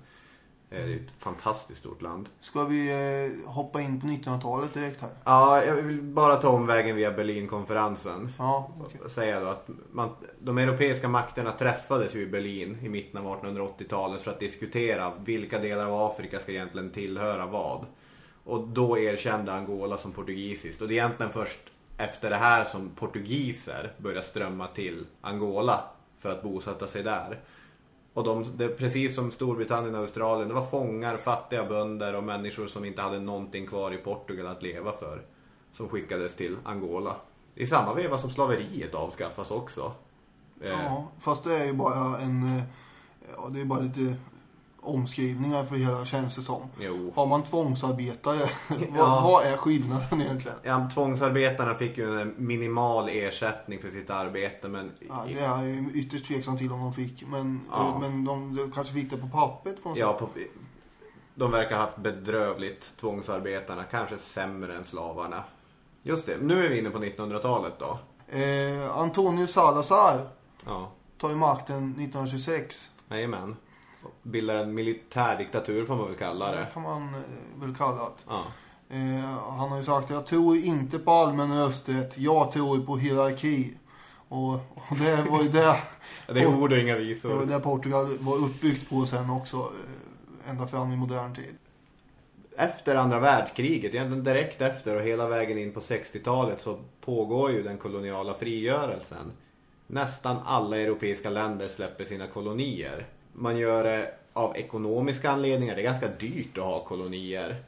Det är ett fantastiskt stort land. Ska vi eh, hoppa in på 1900-talet direkt här? Ja, jag vill bara ta omvägen via Berlinkonferensen. Ja. Och säga då att man, de europeiska makterna träffades ju i Berlin i mitten av 1880-talet för att diskutera vilka delar av Afrika ska egentligen tillhöra vad. Och då erkände Angola som portugisiskt. Och det är egentligen först efter det här som portugiser börjar strömma till Angola för att bosätta sig där. Och de, det, precis som Storbritannien och Australien, det var fångar, fattiga bönder och människor som inte hade någonting kvar i Portugal att leva för. Som skickades till Angola. I samma veva som slaveriet avskaffas också. Eh, ja, fast det är ju bara en... Eh, ja, det är bara lite omskrivningar för det hela känns det som. Jo. Har man tvångsarbetare, vad, Ja. vad är skillnaden egentligen? Ja, tvångsarbetarna fick ju en minimal ersättning för sitt arbete men Ja, det är jag ju ytterst tveksam till om de fick. Men, Ja. men de, de kanske fick det på pappret på något ja, sätt. på, de verkar ha haft bedrövligt tvångsarbetarna, kanske sämre än slavarna. Just det, nu är vi inne på 1900-talet då. Eh, Antonio Salazar Ja, tar ju makten 1926. jajamän. Bildar en militärdiktatur får man väl kalla Det det. kan man eh, väl kalla det. Ja. Eh, han har ju sagt jag tror inte på allmän rösträtt, jag tror på hierarki. Och, och det var ju det, Det är ord och inga det, var visor. det Portugal var uppbyggt på sen också. Eh, ända fram i modern tid. Efter andra världskriget, egentligen direkt efter och hela vägen in på 60-talet så pågår ju den koloniala frigörelsen. Nästan alla europeiska länder släpper sina kolonier. Man gör det av ekonomiska anledningar. Det är ganska dyrt att ha kolonier.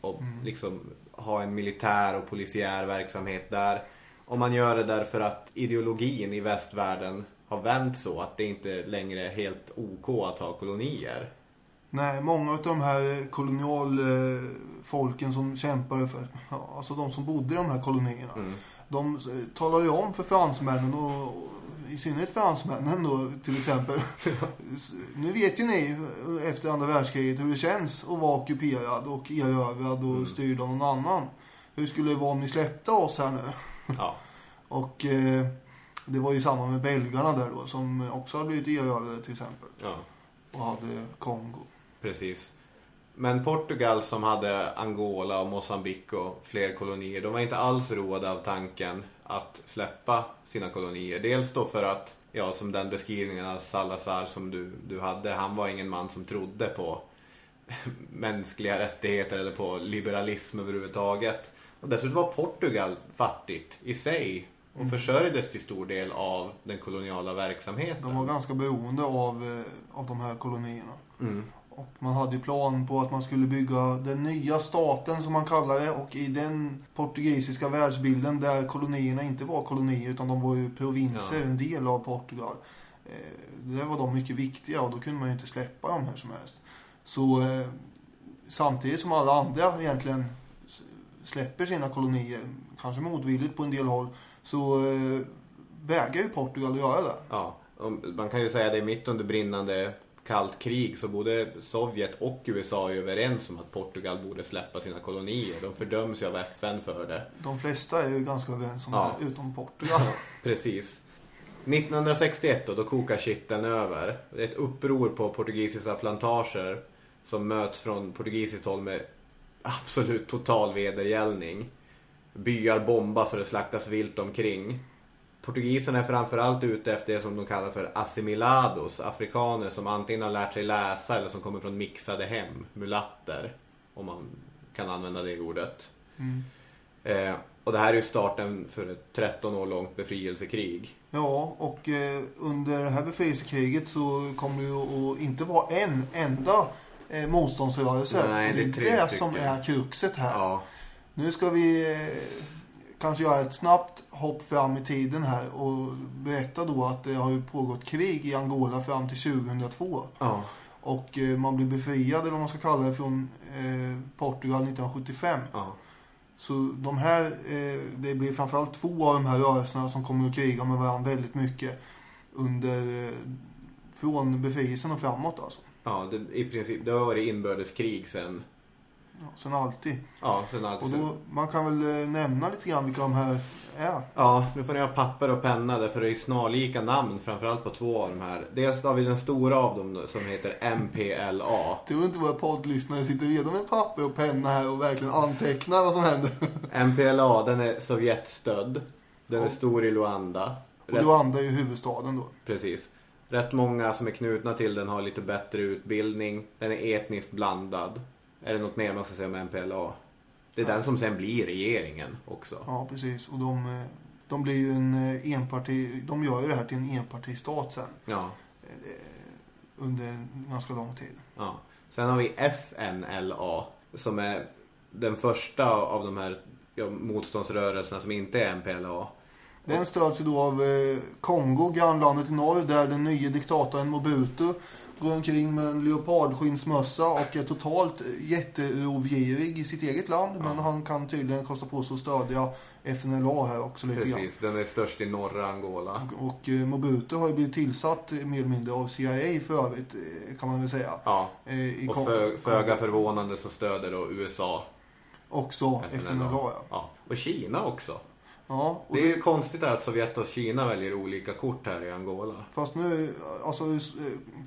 Och liksom ha en militär och polisiär verksamhet där. Och man gör det därför att ideologin i västvärlden har vänt så att det inte längre är helt OK att ha kolonier. Nej, många av de här kolonialfolken som kämpade för, alltså de som bodde i de här kolonierna. Mm. De eh, talade ju om för fransmännen och i synnerhet fransmännen då till exempel. Nu vet ju ni efter andra världskriget hur det känns att vara ockuperad och erövrad och styrd av någon annan. Hur skulle det vara om ni släppte oss här nu? Ja. Och eh, det var ju samma med belgarna där då som också hade blivit erövrade till exempel. ja. Och hade Kongo. Precis. Men Portugal som hade Angola och Mosambik och fler kolonier, de var inte alls roade av tanken att släppa sina kolonier. Dels då för att, ja som den beskrivningen av Salazar som du, du hade, han var ingen man som trodde på mänskliga rättigheter eller på liberalism överhuvudtaget. Och dessutom var Portugal fattigt i sig och försörjdes till stor del av den koloniala verksamheten. De var ganska beroende av, eh, av de här kolonierna. Mm. Och man hade ju plan på att man skulle bygga den nya staten som man kallar det. Och i den portugisiska världsbilden där kolonierna inte var kolonier utan de var ju provinser, Ja. en del av Portugal. Eh, där var de mycket viktiga och då kunde man ju inte släppa dem här som helst. Så eh, samtidigt som alla andra egentligen släpper sina kolonier, kanske motvilligt på en del håll, så eh, vägrar ju Portugal att göra det. Ja, man kan ju säga det mitt under brinnande kallt krig så både Sovjet och USA är överens om att Portugal borde släppa sina kolonier. De fördöms ju av FN för det. De flesta är ju ganska överens om Ja. det, utom Portugal. Precis. 1961 då, då kokar kitteln över. Det är ett uppror på portugisiska plantager som möts från portugisiskt håll med absolut total vedergällning. Byar bombas och det slaktas vilt omkring. Portugiserna är framförallt ute efter det som de kallar för assimilados, afrikaner som antingen har lärt sig läsa eller som kommer från mixade hem, mulatter, om man kan använda det ordet. Mm. Eh, och det här är ju starten för ett 13 år långt befrielsekrig. Ja, och eh, under det här befrielsekriget så kommer det ju att inte vara en enda eh, motståndsrörelser. Nej, det är det tre är det som är kruxet här. Ja. Nu ska vi eh, kanske göra ett snabbt hopp fram i tiden här och berätta då att det har ju pågått krig i Angola fram till 2002. Ja. Och eh, man blev befriad, eller vad man ska kalla det, från eh, Portugal 1975. Ja. Så de här, eh, det blir framförallt två av de här rörelserna som kommer att kriga med varandra väldigt mycket under, från befrielsen och framåt alltså. Ja, det, i princip. Det har varit inbördeskrig sen, Ja, sen alltid. ja, sen Och alltså. då, man kan väl eh, nämna lite grann vilka de här är. Ja, nu får ni ha papper och penna därför det är snarlika namn framförallt på två av de här. Dels har vi den stora av dem som heter MPLA. Tror inte våra poddlyssnare sitter redan med papper och penna här och verkligen antecknar vad som händer? MPLA, den är Sovjetstödd. Den är Ja. stor i Luanda. Och Rätt, Luanda är ju huvudstaden då. precis. Rätt många som är knutna till den har lite bättre utbildning. Den är etniskt blandad. Är det något mer man ska säga om MPLA? Det är den som sen blir regeringen också. Ja, precis. Och de, eh, de blir ju en eh, enparti... De gör ju det här till en enpartistat sen. Ja, Under en ganska lång tid. ja. Sen har vi FNLA som är den första av de här ja, motståndsrörelserna som inte är MPLA. Den stöds ju då av eh, Kongo, grannlandet i norr, där den nya diktatorn Mobutu går omkring med en leopardskinsmössa och är totalt jätterovgirig i sitt eget land. Men han kan tydligen kosta på sig att stödja FNLA här också lite grann. Precis, den är störst i norra Angola. Och, och eh, Mobutu har ju blivit tillsatt mer eller mindre av CIA för övrigt, eh, kan man väl säga. Ja, Eh, och för, föga Kongo. förvånande så stöder då USA Också FNLA. FNLA, ja. Ja, och Kina också. Ja Det är ju konstigt att Sovjet och Kina väljer olika kort här i Angola. Fast nu, alltså eh,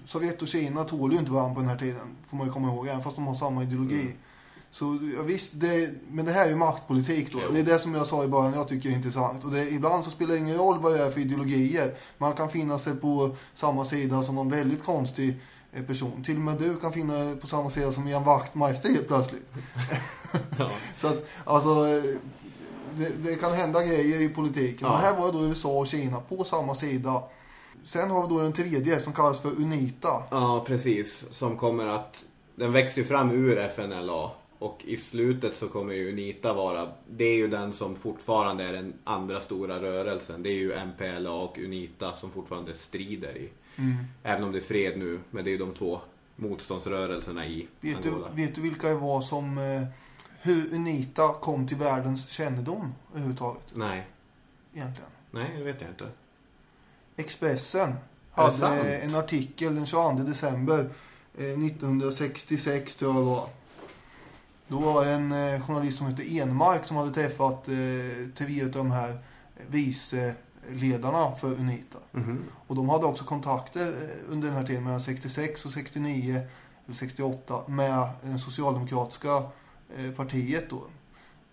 Sovjet och Kina tål ju inte varandra på den här tiden. Får man ju komma ihåg, även fast de har samma ideologi. Mm. Så ja, visst, det, men det här är ju maktpolitik då. Jo. Det är det som jag sa i början jag tycker är intressant. Och det, ibland så spelar det ingen roll vad det är för ideologier. Man kan finna sig på samma sida som någon väldigt konstig eh, person. Till och med du kan finna dig på samma sida som Ian Wachtmeister helt plötsligt. Ja. Så att, alltså, eh, det, det kan hända grejer i politiken. Ja. Och här var då USA och Kina på samma sida. Sen har vi då den tredje som kallas för UNITA. ja, precis. Som kommer att... Den växer ju fram ur FNLA. Och i slutet så kommer ju UNITA vara... Det är ju den som fortfarande är den andra stora rörelsen. Det är ju MPLA och UNITA som fortfarande strider i. Mm. Även om det är fred nu. Men det är ju de två motståndsrörelserna i Vet, du, vet du vilka det var som... Eh, hur UNITA kom till världens kännedom överhuvudtaget Nej. egentligen? Nej, det vet jag inte. Expressen hade en artikel den 22 december eh, 1966 tror jag det var. Då var det en eh, journalist som hette Enmark som hade träffat eh, tre av de här vice ledarna för UNITA. Mhm. Och de hade också kontakter eh, under den här tiden mellan 66 och 69 eller 68 med det socialdemokratiska eh, partiet då.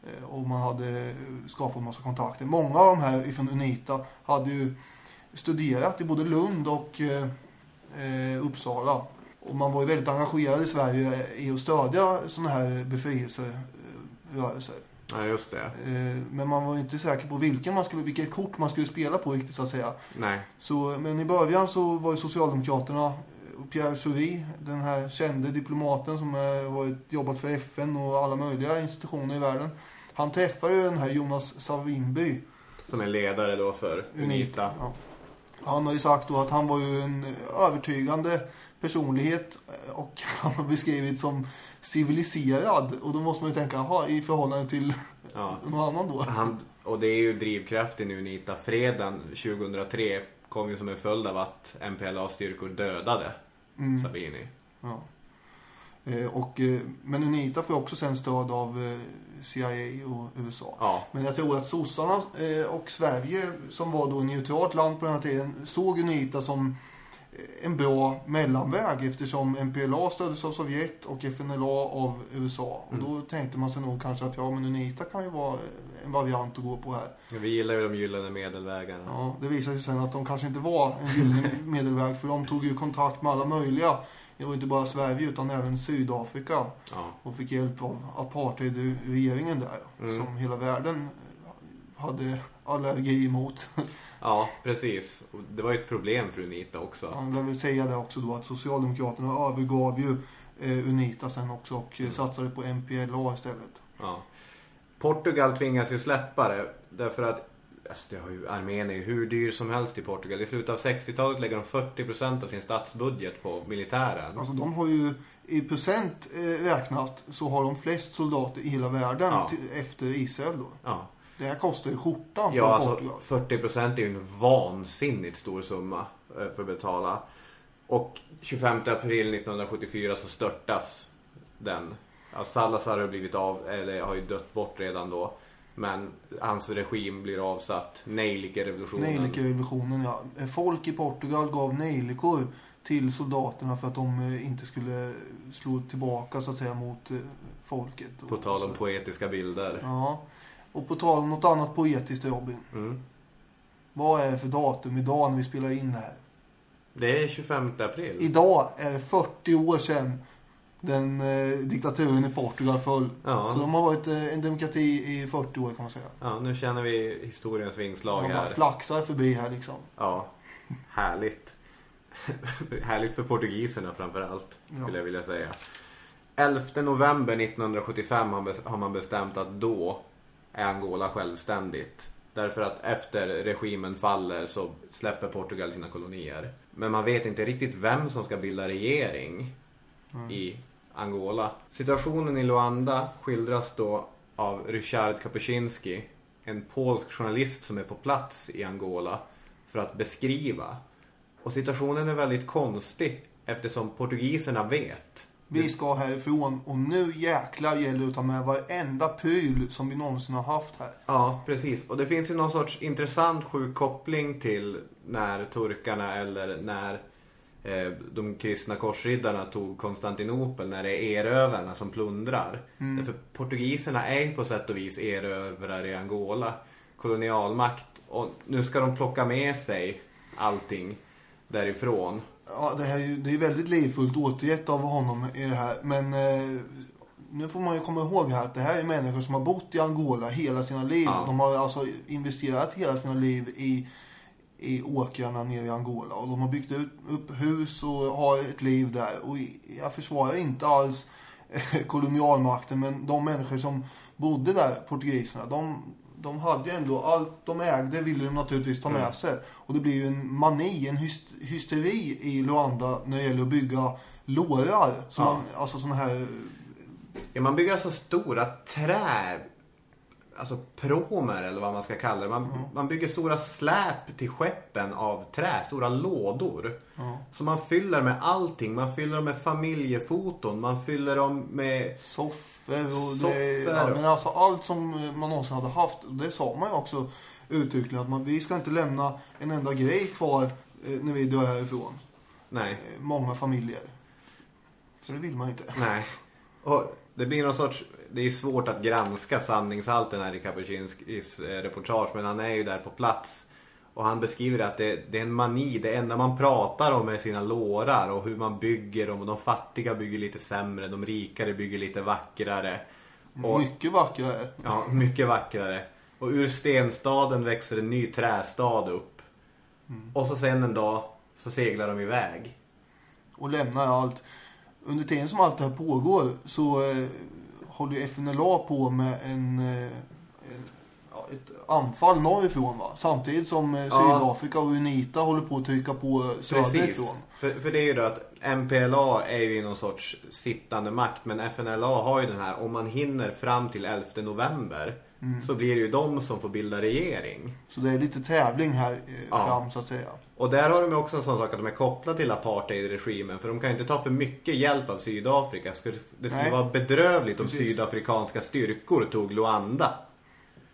Eh, Och man hade eh, skapat en massa kontakter. Många av de här ifrån UNITA hade ju studerat i både Lund och eh, eh, Uppsala. Och man var ju väldigt engagerad i Sverige i att stödja sådana här befrielserörelser. Ja, just det. Eh, Men man var ju inte säker på vilken man skulle, vilket kort man skulle spela på riktigt så att säga. Nej. Så, men i början så var ju Socialdemokraterna Pierre Schori, den här kände diplomaten som eh, varit, jobbat för FN och alla möjliga institutioner i världen. Han träffade ju den här Jonas Savimby, Som är ledare då för UNITA. Ja. Han har ju sagt då att han var ju en övertygande personlighet eh, och han har beskrivits som civiliserad. Och då måste man ju tänka, jaha, i förhållande till Ja. någon annan då? Han, och det är ju drivkraften i UNITA. Freden 2003 kom ju som en följd av att MPLA-styrkor dödade Mm. Sabini. Ja. Eh, och, eh, men UNITA får också sen stöd av eh, CIA och USA. Ja, Men jag tror att sossarna och Sverige, som var då neutralt land på den här tiden, såg UNITA som en bra mellanväg eftersom MPLA stöddes av Sovjet och FNLA av USA. Och då tänkte man sig nog kanske att ja, men UNITA kan ju vara en variant att gå på här. vi gillar ju de gyllene medelvägarna. Ja, det visade sig sen att de kanske inte var en gyllene medelväg för de tog ju kontakt med alla möjliga. Det var inte bara Sverige utan även Sydafrika Ja. och fick hjälp av apartheidregeringen där Mm. som hela världen hade allergi emot. ja, precis. Och det var ju ett problem för UNITA också. Man vill väl säga det också då att Socialdemokraterna övergav ju eh, Unita sen också och eh, satsade på MPLA istället. Ja. Portugal tvingas ju släppa det därför att alltså det har ju, armén är ju hur dyr som helst i Portugal. I slutet av 60-talet lägger de 40% av sin statsbudget på militären. Alltså de har ju i procent eh, räknat så har de flest soldater i hela världen Ja. till, efter Israel då. Ja, Det här kostar ju skjortan ja alltså Portugal. 40% är ju en vansinnigt stor summa eh, för att betala. Och 25 april 1974 så störtas den. Ja, Salazar har blivit av, eller har ju dött bort redan då. Men hans regim blir avsatt. Nejlikerevolutionen. Nejlikerevolutionen ja. Eh, Folk i Portugal gav nejlikor till soldaterna för att de eh, inte skulle slå tillbaka så att säga mot folket. På tal om poetiska bilder. Ja. Och på tal om något annat poetiskt Robin. Mm. Vad är det för datum idag när vi spelar in det här? Det är 25 april. Idag är det 40 år sedan den eh, diktaturen i Portugal föll. Ja. Så de har varit eh, en demokrati i 40 år kan man säga. Ja, nu känner vi historiens vingslag De bara här. flaxar förbi här liksom. Ja, härligt. härligt för portugiserna framför allt, skulle Ja. jag vilja säga. 11 november 1975 har bes- har man bestämt att då är Angola självständigt. Därför att efter regimen faller så släpper Portugal sina kolonier. Men man vet inte riktigt vem som ska bilda regering i Angola. Situationen i Luanda skildras då av Ryszard Kapuscinski, en polsk journalist som är på plats i Angola för att beskriva. Och situationen är väldigt konstig eftersom portugiserna vet. Vi ska härifrån och nu jäklar gäller det att ta med varenda pryl som vi någonsin har haft här. Ja, precis. Och det finns ju någon sorts intressant sjuk koppling till när turkarna eller när eh, de kristna korsriddarna tog Konstantinopel, när det är erövrarna som plundrar. För portugiserna är ju på sätt och vis erövrare i Angola. Kolonialmakt. Och nu ska de plocka med sig allting därifrån. Ja, det, här är ju, det är väldigt livfullt återgett av honom i det här. Men eh, nu får man ju komma ihåg här att det här är människor som har bott i Angola hela sina liv. Ja. De har alltså investerat hela sina liv i, i åkrarna nere i Angola. Och de har byggt ut, upp hus och har ett liv där. Och jag försvarar inte alls eh, kolonialmakten. Men de människor som bodde där, portugiserna, de, de hade ju ändå allt de ägde ville de naturligtvis ta med Mm. sig. Och det blir ju en mani, en hyst- hysteri i Luanda när det gäller att bygga lårar. Som Ja. man, alltså sådana här... Ja, man bygger alltså stora trä... Alltså promer eller vad man ska kalla det. Man, man bygger stora släp till skeppen av trä, stora lådor. Ja. Som man fyller med allting. Man fyller dem med familjefoton, man fyller dem med... Soffor och det, Soffor. ja, men alltså allt som man någonsin hade haft. Det sa man ju också uttryckligen att man, vi ska inte lämna en enda grej kvar eh, när vi dör härifrån. Nej, Eh, många familjer. För det vill man inte. nej. Och det blir någon sorts... Det är svårt att granska sanningshalten här i Kapuscinskis eh, reportage. Men han är ju där på plats. Och han beskriver att det, det är en mani. Det enda man pratar om är sina lårar och hur man bygger dem. Och de fattiga bygger lite sämre. De rikare bygger lite vackrare. Och, Mycket vackrare. ja, mycket vackrare. Och ur stenstaden växer en ny trästad upp. Och så sen en dag så seglar de iväg. och lämnar allt. Under tiden som allt det här pågår så eh, håller ju FNLA på med en, eh, en, ja, ett anfall norrifrån. Va? Samtidigt som eh, Sydafrika och Unita håller på att trycka på eh, Precis. söderifrån. För, för det är ju då att MPLA är ju någon sorts sittande makt. Men FNLA har ju den här, om man hinner fram till 11 november. Så blir det ju de som får bilda regering. Så det är lite tävling här eh, Ja. fram så att säga. Och där har de också en sån sak att de är kopplade till apartheidregimen. För de kan inte ta för mycket hjälp av Sydafrika. Skulle- Det skulle Nej. vara bedrövligt om Precis. sydafrikanska styrkor tog Luanda.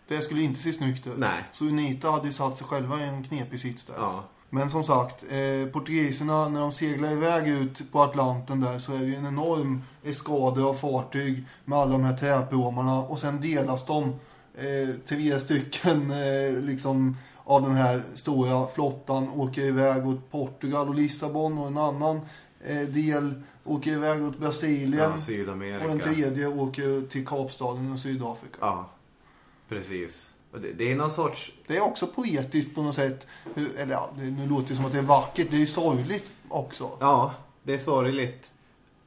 Det skulle inte se snyggt ut. Nej. Så Unita hade ju satt sig själva i en knepig sits där. Ja. Men som sagt, eh, portugiserna när de seglar iväg ut på Atlanten där så är det ju en enorm eskadre av fartyg med alla de här träpråmarna och sen delas de eh, tre stycken eh, liksom av den här stora flottan åker iväg åt Portugal och Lissabon och en annan eh, del åker iväg åt Brasilien Ja, och den tredje åker till Kapstaden i Sydafrika. Ja, precis. Och det, det är någon sorts... Det är också poetiskt på något sätt. Eller ja, det, nu låter det som att det är vackert. Det är ju sorgligt också. Ja, det är sorgligt.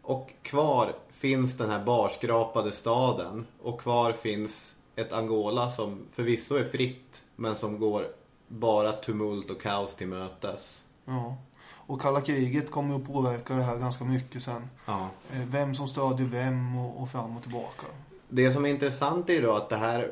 Och kvar finns den här barskrapade staden. Och kvar finns ett Angola som förvisso är fritt. Men som går bara tumult och kaos till mötes. Ja. Och kalla kriget kommer att påverka det här ganska mycket sen. Ja. Eh, Vem som stödjer vem och, fram och tillbaka. Det som är intressant är ju då att det här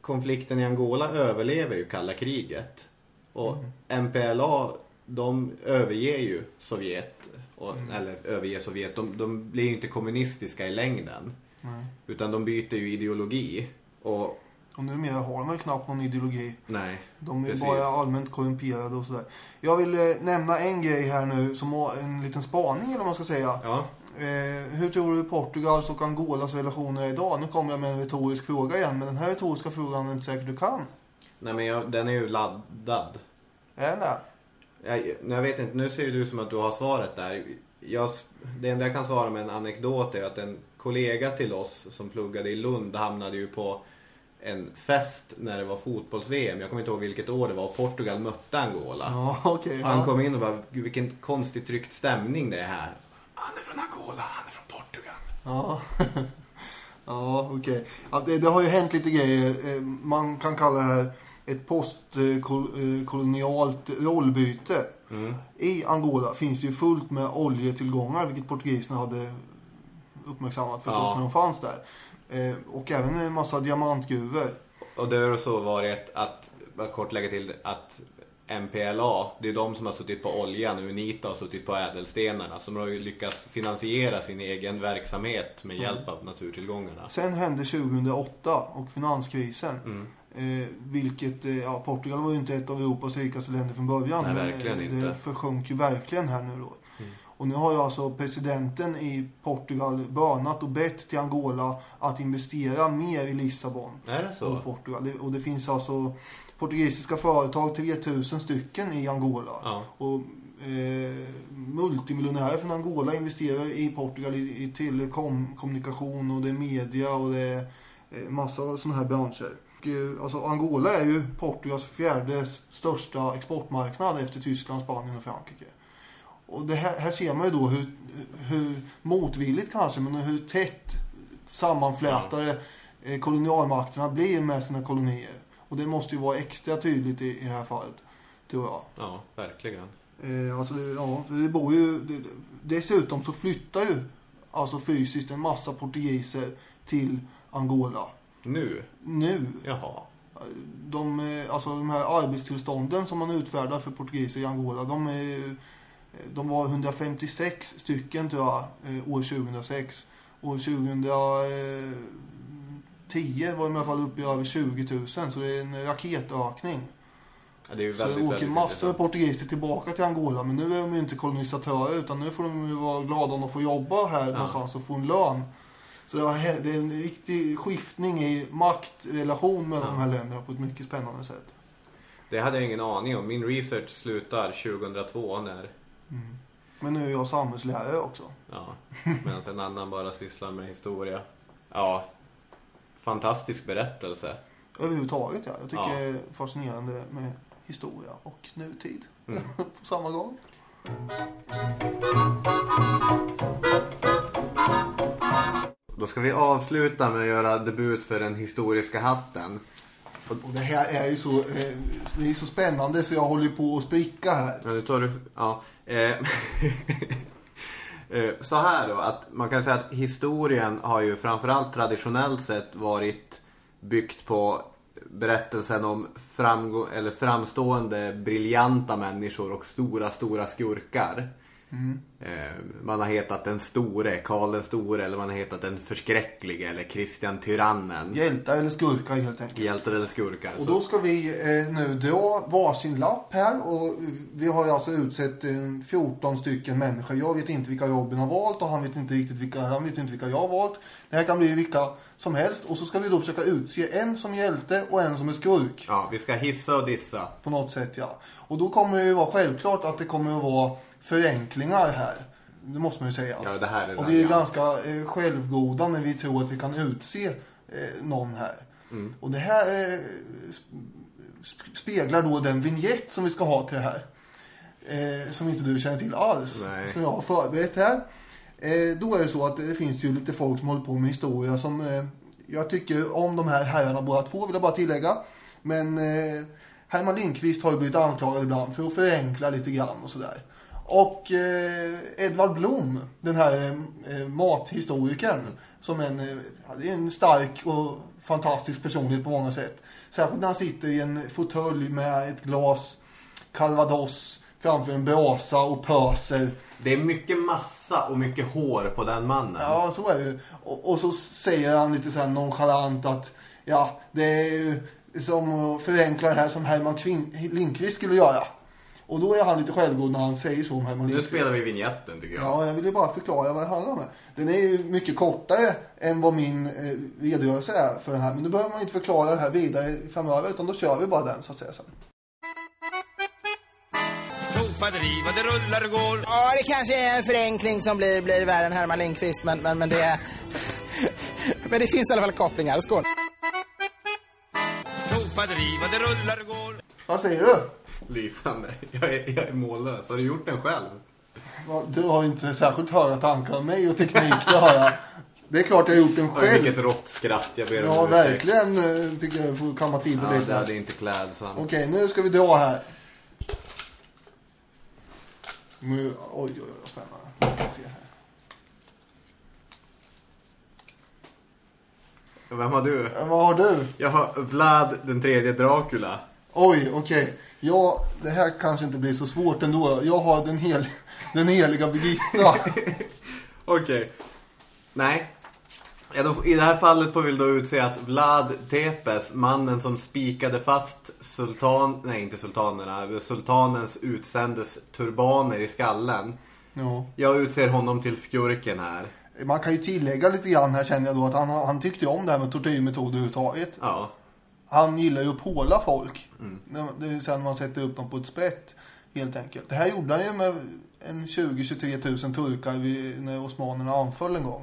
konflikten i Angola överlever ju kalla kriget. Och MPLA, de överger ju Sovjet. Och, Eller överger Sovjet. De, de blir ju inte kommunistiska i längden. Nej. Utan de byter ju ideologi. Och Och numera har de väl knappt någon ideologi. nej, De är Precis. bara allmänt korrumperade och sådär. Jag vill eh, nämna en grej här nu som har en liten spaning eller vad man ska säga. ja. Eh, hur tror du Portugals och Angolas relationer är idag? Nu kommer jag med en retorisk fråga igen, men den här retoriska frågan är inte säkert du kan. Nej men jag, den är ju laddad. Är den det? Jag, jag vet inte, nu ser det ut som att du har svaret där. Jag, det enda jag kan svara med en anekdot är att en kollega till oss som pluggade i Lund hamnade ju på en fest när det var fotbolls-VM. Jag kommer inte ihåg vilket år det var. Portugal mötte Angola. Ja. Han ja. kom in och bara, vilken konstigt tryckt stämning det är här. Han är från Angola, han är från Portugal. Ja, ja okej. Ja, det, det har ju hänt lite grejer. Eh, Man kan kalla det här ett postkolonialt rollbyte. Mm. I Angola finns det ju fullt med oljetillgångar, vilket portugiserna hade uppmärksammat förstås Ja. när de fanns där. Eh, Och även en massa diamantgruvor. Och det har så varit att, bara kort lägga till att MPLA, det är de som har suttit på oljan och Unita har suttit på ädelstenarna. Som har ju lyckats finansiera sin egen verksamhet med hjälp av naturtillgångarna. Sen hände 2008 och finanskrisen. Mm. Eh, vilket, eh, ja, Portugal var ju inte ett av Europas rikaste länder från början. Nej, men, verkligen eh, inte. Det försjönk ju verkligen här nu då. Och nu har ju alltså presidenten i Portugal bönat och bett till Angola att investera mer i Lissabon. Är det så? Och Portugal. Det- Och det finns alltså portugisiska företag, 3000 stycken i Angola. Ja. Och eh, multimiljonärer från Angola investerar i Portugal i, i telekom, kommunikation och det är media och det är eh, massa sådana här branscher. Och, eh, alltså Angola är ju Portugals fjärde största exportmarknad efter Tyskland, Spanien och Frankrike. Och det här, här ser man ju då hur, hur motvilligt kanske, men hur tätt sammanflätade eh, kolonialmakterna blir med sina kolonier. Och det måste ju vara extra tydligt i, i det här fallet, tror jag. Ja, verkligen. Eh, alltså det, ja, för det bor ju, det, dessutom så flyttar ju alltså fysiskt en massa portugiser till Angola. Nu? Nu. Jaha. De, eh, alltså de här arbetstillstånden som man utfärdar för portugiser i Angola, de, är, ju- de var 156 stycken tror jag, eh, år 2006. År 2010 var de i alla fall uppe i över 20 000, så det är en raketökning. Ja, det Så det åker massor av portugiser tillbaka till Angola. Men nu är de ju inte kolonisatörer utan nu får de ju vara glada om de får jobba här någonstans och få en lön. Så det, hä- det är en riktig skiftning i maktrelation mellan Ja. de här länderna på ett mycket spännande sätt. Det hade jag ingen aning om. Min research slutar 2002 när, Men nu är jag samhällslärare också. ja, medan en annan bara sysslar med historia. Ja, fantastisk berättelse. Överhuvudtaget ja. Jag tycker Ja. det är fascinerande med historia och nutid. Mm. på samma gång. Då ska vi avsluta med att göra debut för den historiska hatten. Och det här är ju så, eh, det är så spännande så jag håller på att spricka här. Ja, nu tar du... Ja. Eh, eh, så här då, att man kan säga att historien har ju framförallt traditionellt sett varit byggt på berättelsen om framgå- eller framstående briljanta människor och stora, stora skurkar. Eh, man har hetat den store, Karl den store, eller man har hetat den förskräcklige, eller Kristian tyrannen. Hjältar eller skurkar helt enkelt. Hjältar eller skurkar. Och Så- då ska vi eh, nu dra varsin lapp här och vi har ju alltså utsett eh, 14 stycken människor. Jag vet inte vilka Robin har valt och han vet inte riktigt vilka, han vet inte vilka jag har valt. Det här kan bli vilka som helst och så ska vi då försöka utse en som hjälte och en som är skurk. Ja, vi ska hissa och dissa. På något sätt ja. Och då kommer det ju vara självklart att det kommer att vara förenklingar här. Det måste man ju säga. Ja, det här är och vi är ganska eh, självgoda när vi tror att vi kan utse eh, någon här. Mm. Och det här eh, sp- sp- speglar då den vignett som vi ska ha till det här. Eh, som inte du känner till alls. Nej. Som jag har förberett här. Eh, då är det så att det finns ju lite folk som håller på med historia som eh, jag tycker om de här herrarna båda två vill jag bara tillägga. Men eh, Herman Lindqvist har ju blivit anklagad ibland för att förenkla lite grann och sådär. Och eh, Edvard Blom, den här eh, mathistorikern, som en, eh, en stark och fantastisk personlighet på många sätt. Särskilt när han sitter i en fåtölj med ett glas calvados framför en brasa och pöser. Det är mycket massa och mycket hår på den mannen. Ja, så är det och, och så säger han lite så här nonchalant att ja, det är ju som att förenkla det här som Herman Lindqvist skulle göra. Och då är han lite självgod när han säger så om Herman Nu Lindqvist. spelar vi vignetten tycker jag. Ja, jag ville bara förklara vad det handlar om. Den är ju mycket kortare än vad min eh, redogörelse är för det här. Men nu behöver man inte förklara det här vidare framöver utan då kör vi bara den så att säga sen. Tjofaderia, det rullar och går. Ja, det kanske är en förenkling som blir, blir värre än Herman Lindqvist, men, men, men det är... men det finns i alla fall kopplingar. Skål! Tjofaderia, det rullar och går. Vad säger du? Lysande. Jag är, jag är mållös. Har du gjort den själv? Du har inte särskilt höga tankar om mig och teknik, det har jag. Det är klart jag har gjort den Oj, själv. vilket rått skratt. Jag ber om Ja, verkligen eh, tycker jag får kamma till det Ja, lite. det hade inte klädsamt. Okej, nu ska vi dra här. Nu, oj, oj, oj, spännande. Se här. Vem har du? Eh, Vad har du? Jag har Vlad den tredje Dracula. Oj, okej. Ja, det här kanske inte blir så svårt ändå. Jag har den, hel, den heliga Birgitta. Okej. Nej. Ja, då, I det här fallet får vi då utse att Vlad Tepes, mannen som spikade fast sultan, nej inte sultanerna, sultanens utsändes turbaner i skallen. Ja. Jag utser honom till skurken här. Man kan ju tillägga lite grann här känner jag då att han, han tyckte om det här med tortyrmetoder överhuvudtaget. Ja. Han gillar ju att påla folk. Mm. Det vill säga när man sätter upp dem på ett spett. Helt enkelt. Det här gjorde han ju med en 20-23 tusen turkar vid, när osmanerna anföll en gång.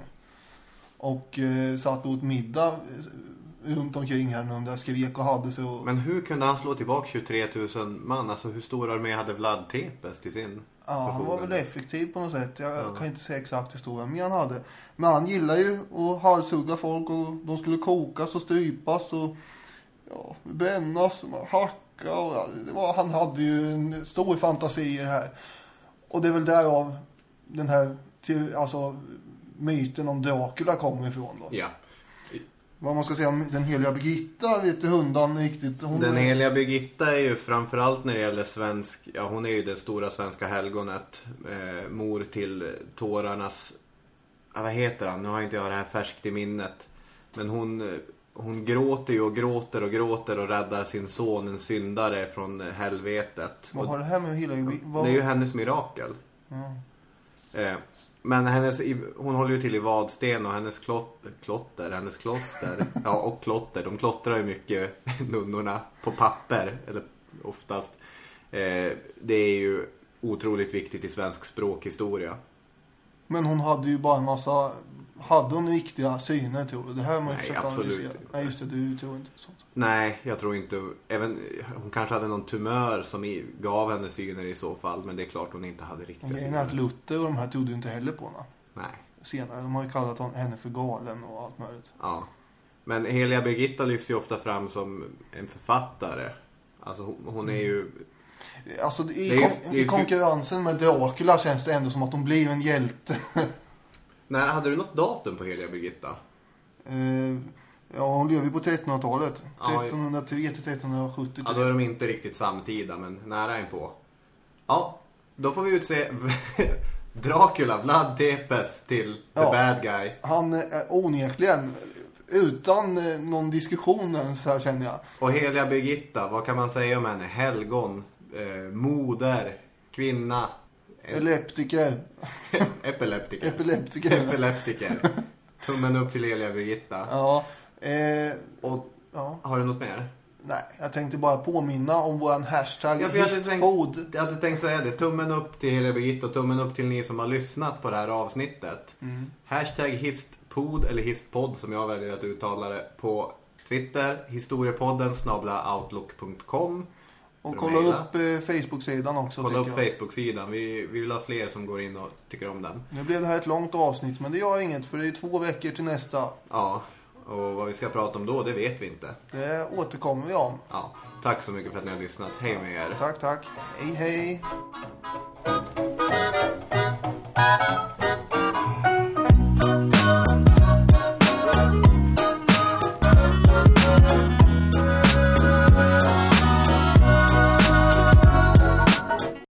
Och eh, satt åt middag eh, runt omkring här när de där skrek och hade sig. Och, Men hur kunde han slå tillbaka 23 000 man? Alltså hur stor armé hade Vlad Tepes till sin ja, han var väl effektiv på något sätt. Jag Ja. kan inte säga exakt hur stor armé han hade. Men han gillar ju att halshugga folk och de skulle kokas och strypas och ja, brännas och hacka. Och, det var, han hade ju en stor fantasi i det här. Och det är väl därav den här till, alltså, myten om Dracula kommer ifrån då. Ja. Vad man ska säga om den heliga Birgitta vet hundan riktigt. Hon Den heliga Birgitta är ju framförallt när det gäller svensk, ja hon är ju det stora svenska helgonet. Eh, mor till tårarnas, ja, vad heter han? Nu har inte jag det här färskt i minnet. Men hon, eh, hon gråter ju och gråter och gråter och räddar sin son, en syndare, från helvetet. Vad har det här med Birgitta? Vad... det är ju hennes mirakel. ja. Eh, men hennes, hon håller ju till i Vadsten och hennes klot, klotter, hennes kloster, ja och klotter, de klottrar ju mycket nunnorna på papper, eller oftast. Eh, det är ju otroligt viktigt i svensk språkhistoria. Men hon hade ju bara en massa... Hade hon riktiga syner tror du? Det här har man ju försökt absolut analysera. inte. Nej just det, du tror inte sånt. Nej, jag tror inte, även, hon kanske hade någon tumör som i, gav henne syner i så fall, men det är klart hon inte hade riktiga grejen är att syner. Luther och de här trodde ju inte heller på henne. Nej, Senare. De har ju kallat hon- henne för galen och allt möjligt. ja. Men Heliga Birgitta lyfts ju ofta fram som en författare. Alltså hon, hon är ju Alltså i, Det är kon- det är i konkurrensen med Dracula känns det ändå som att de blir en hjälte. När hade du något datum på Heliga Birgitta? Eh, ja, hon lever ju på 1300-talet. Ja, 1303 till 1370. Ja, då är de inte riktigt samtida, men nära inpå. Ja, då får vi utse Dracula, Vlad Tepes till the Ja. bad guy. Han är onekligen, utan eh, någon diskussion ens här känner jag. Och Heliga Birgitta, vad kan man säga om henne? Helgon, eh, moder, kvinna, Epileptiker. epileptiker. Epileptiker. Epileptiker. Tummen upp till Heliga Birgitta. Ja. Eh, Och ja. har du något mer? Nej, jag tänkte bara påminna om våran hashtag Ja, jag, hade tänkt, jag hade tänkt säga det. Tummen upp till Heliga Birgitta och tummen upp till ni som har lyssnat på det här avsnittet. Hashtag histpod eller histpodd som jag väljer att uttala det på Twitter. Historiepodden snabla outlook.com Och kolla upp eh, Facebook-sidan också Kolla upp. Facebook-sidan. Vi, vi vill ha fler som går in och tycker om den. Nu blev det här ett långt avsnitt men det gör inget för det är två veckor till nästa. Ja, och vad vi ska prata om då, det vet vi inte. Det återkommer vi om. Ja, tack så mycket för att ni har lyssnat. Hej med er. Tack, tack. Hej, hej.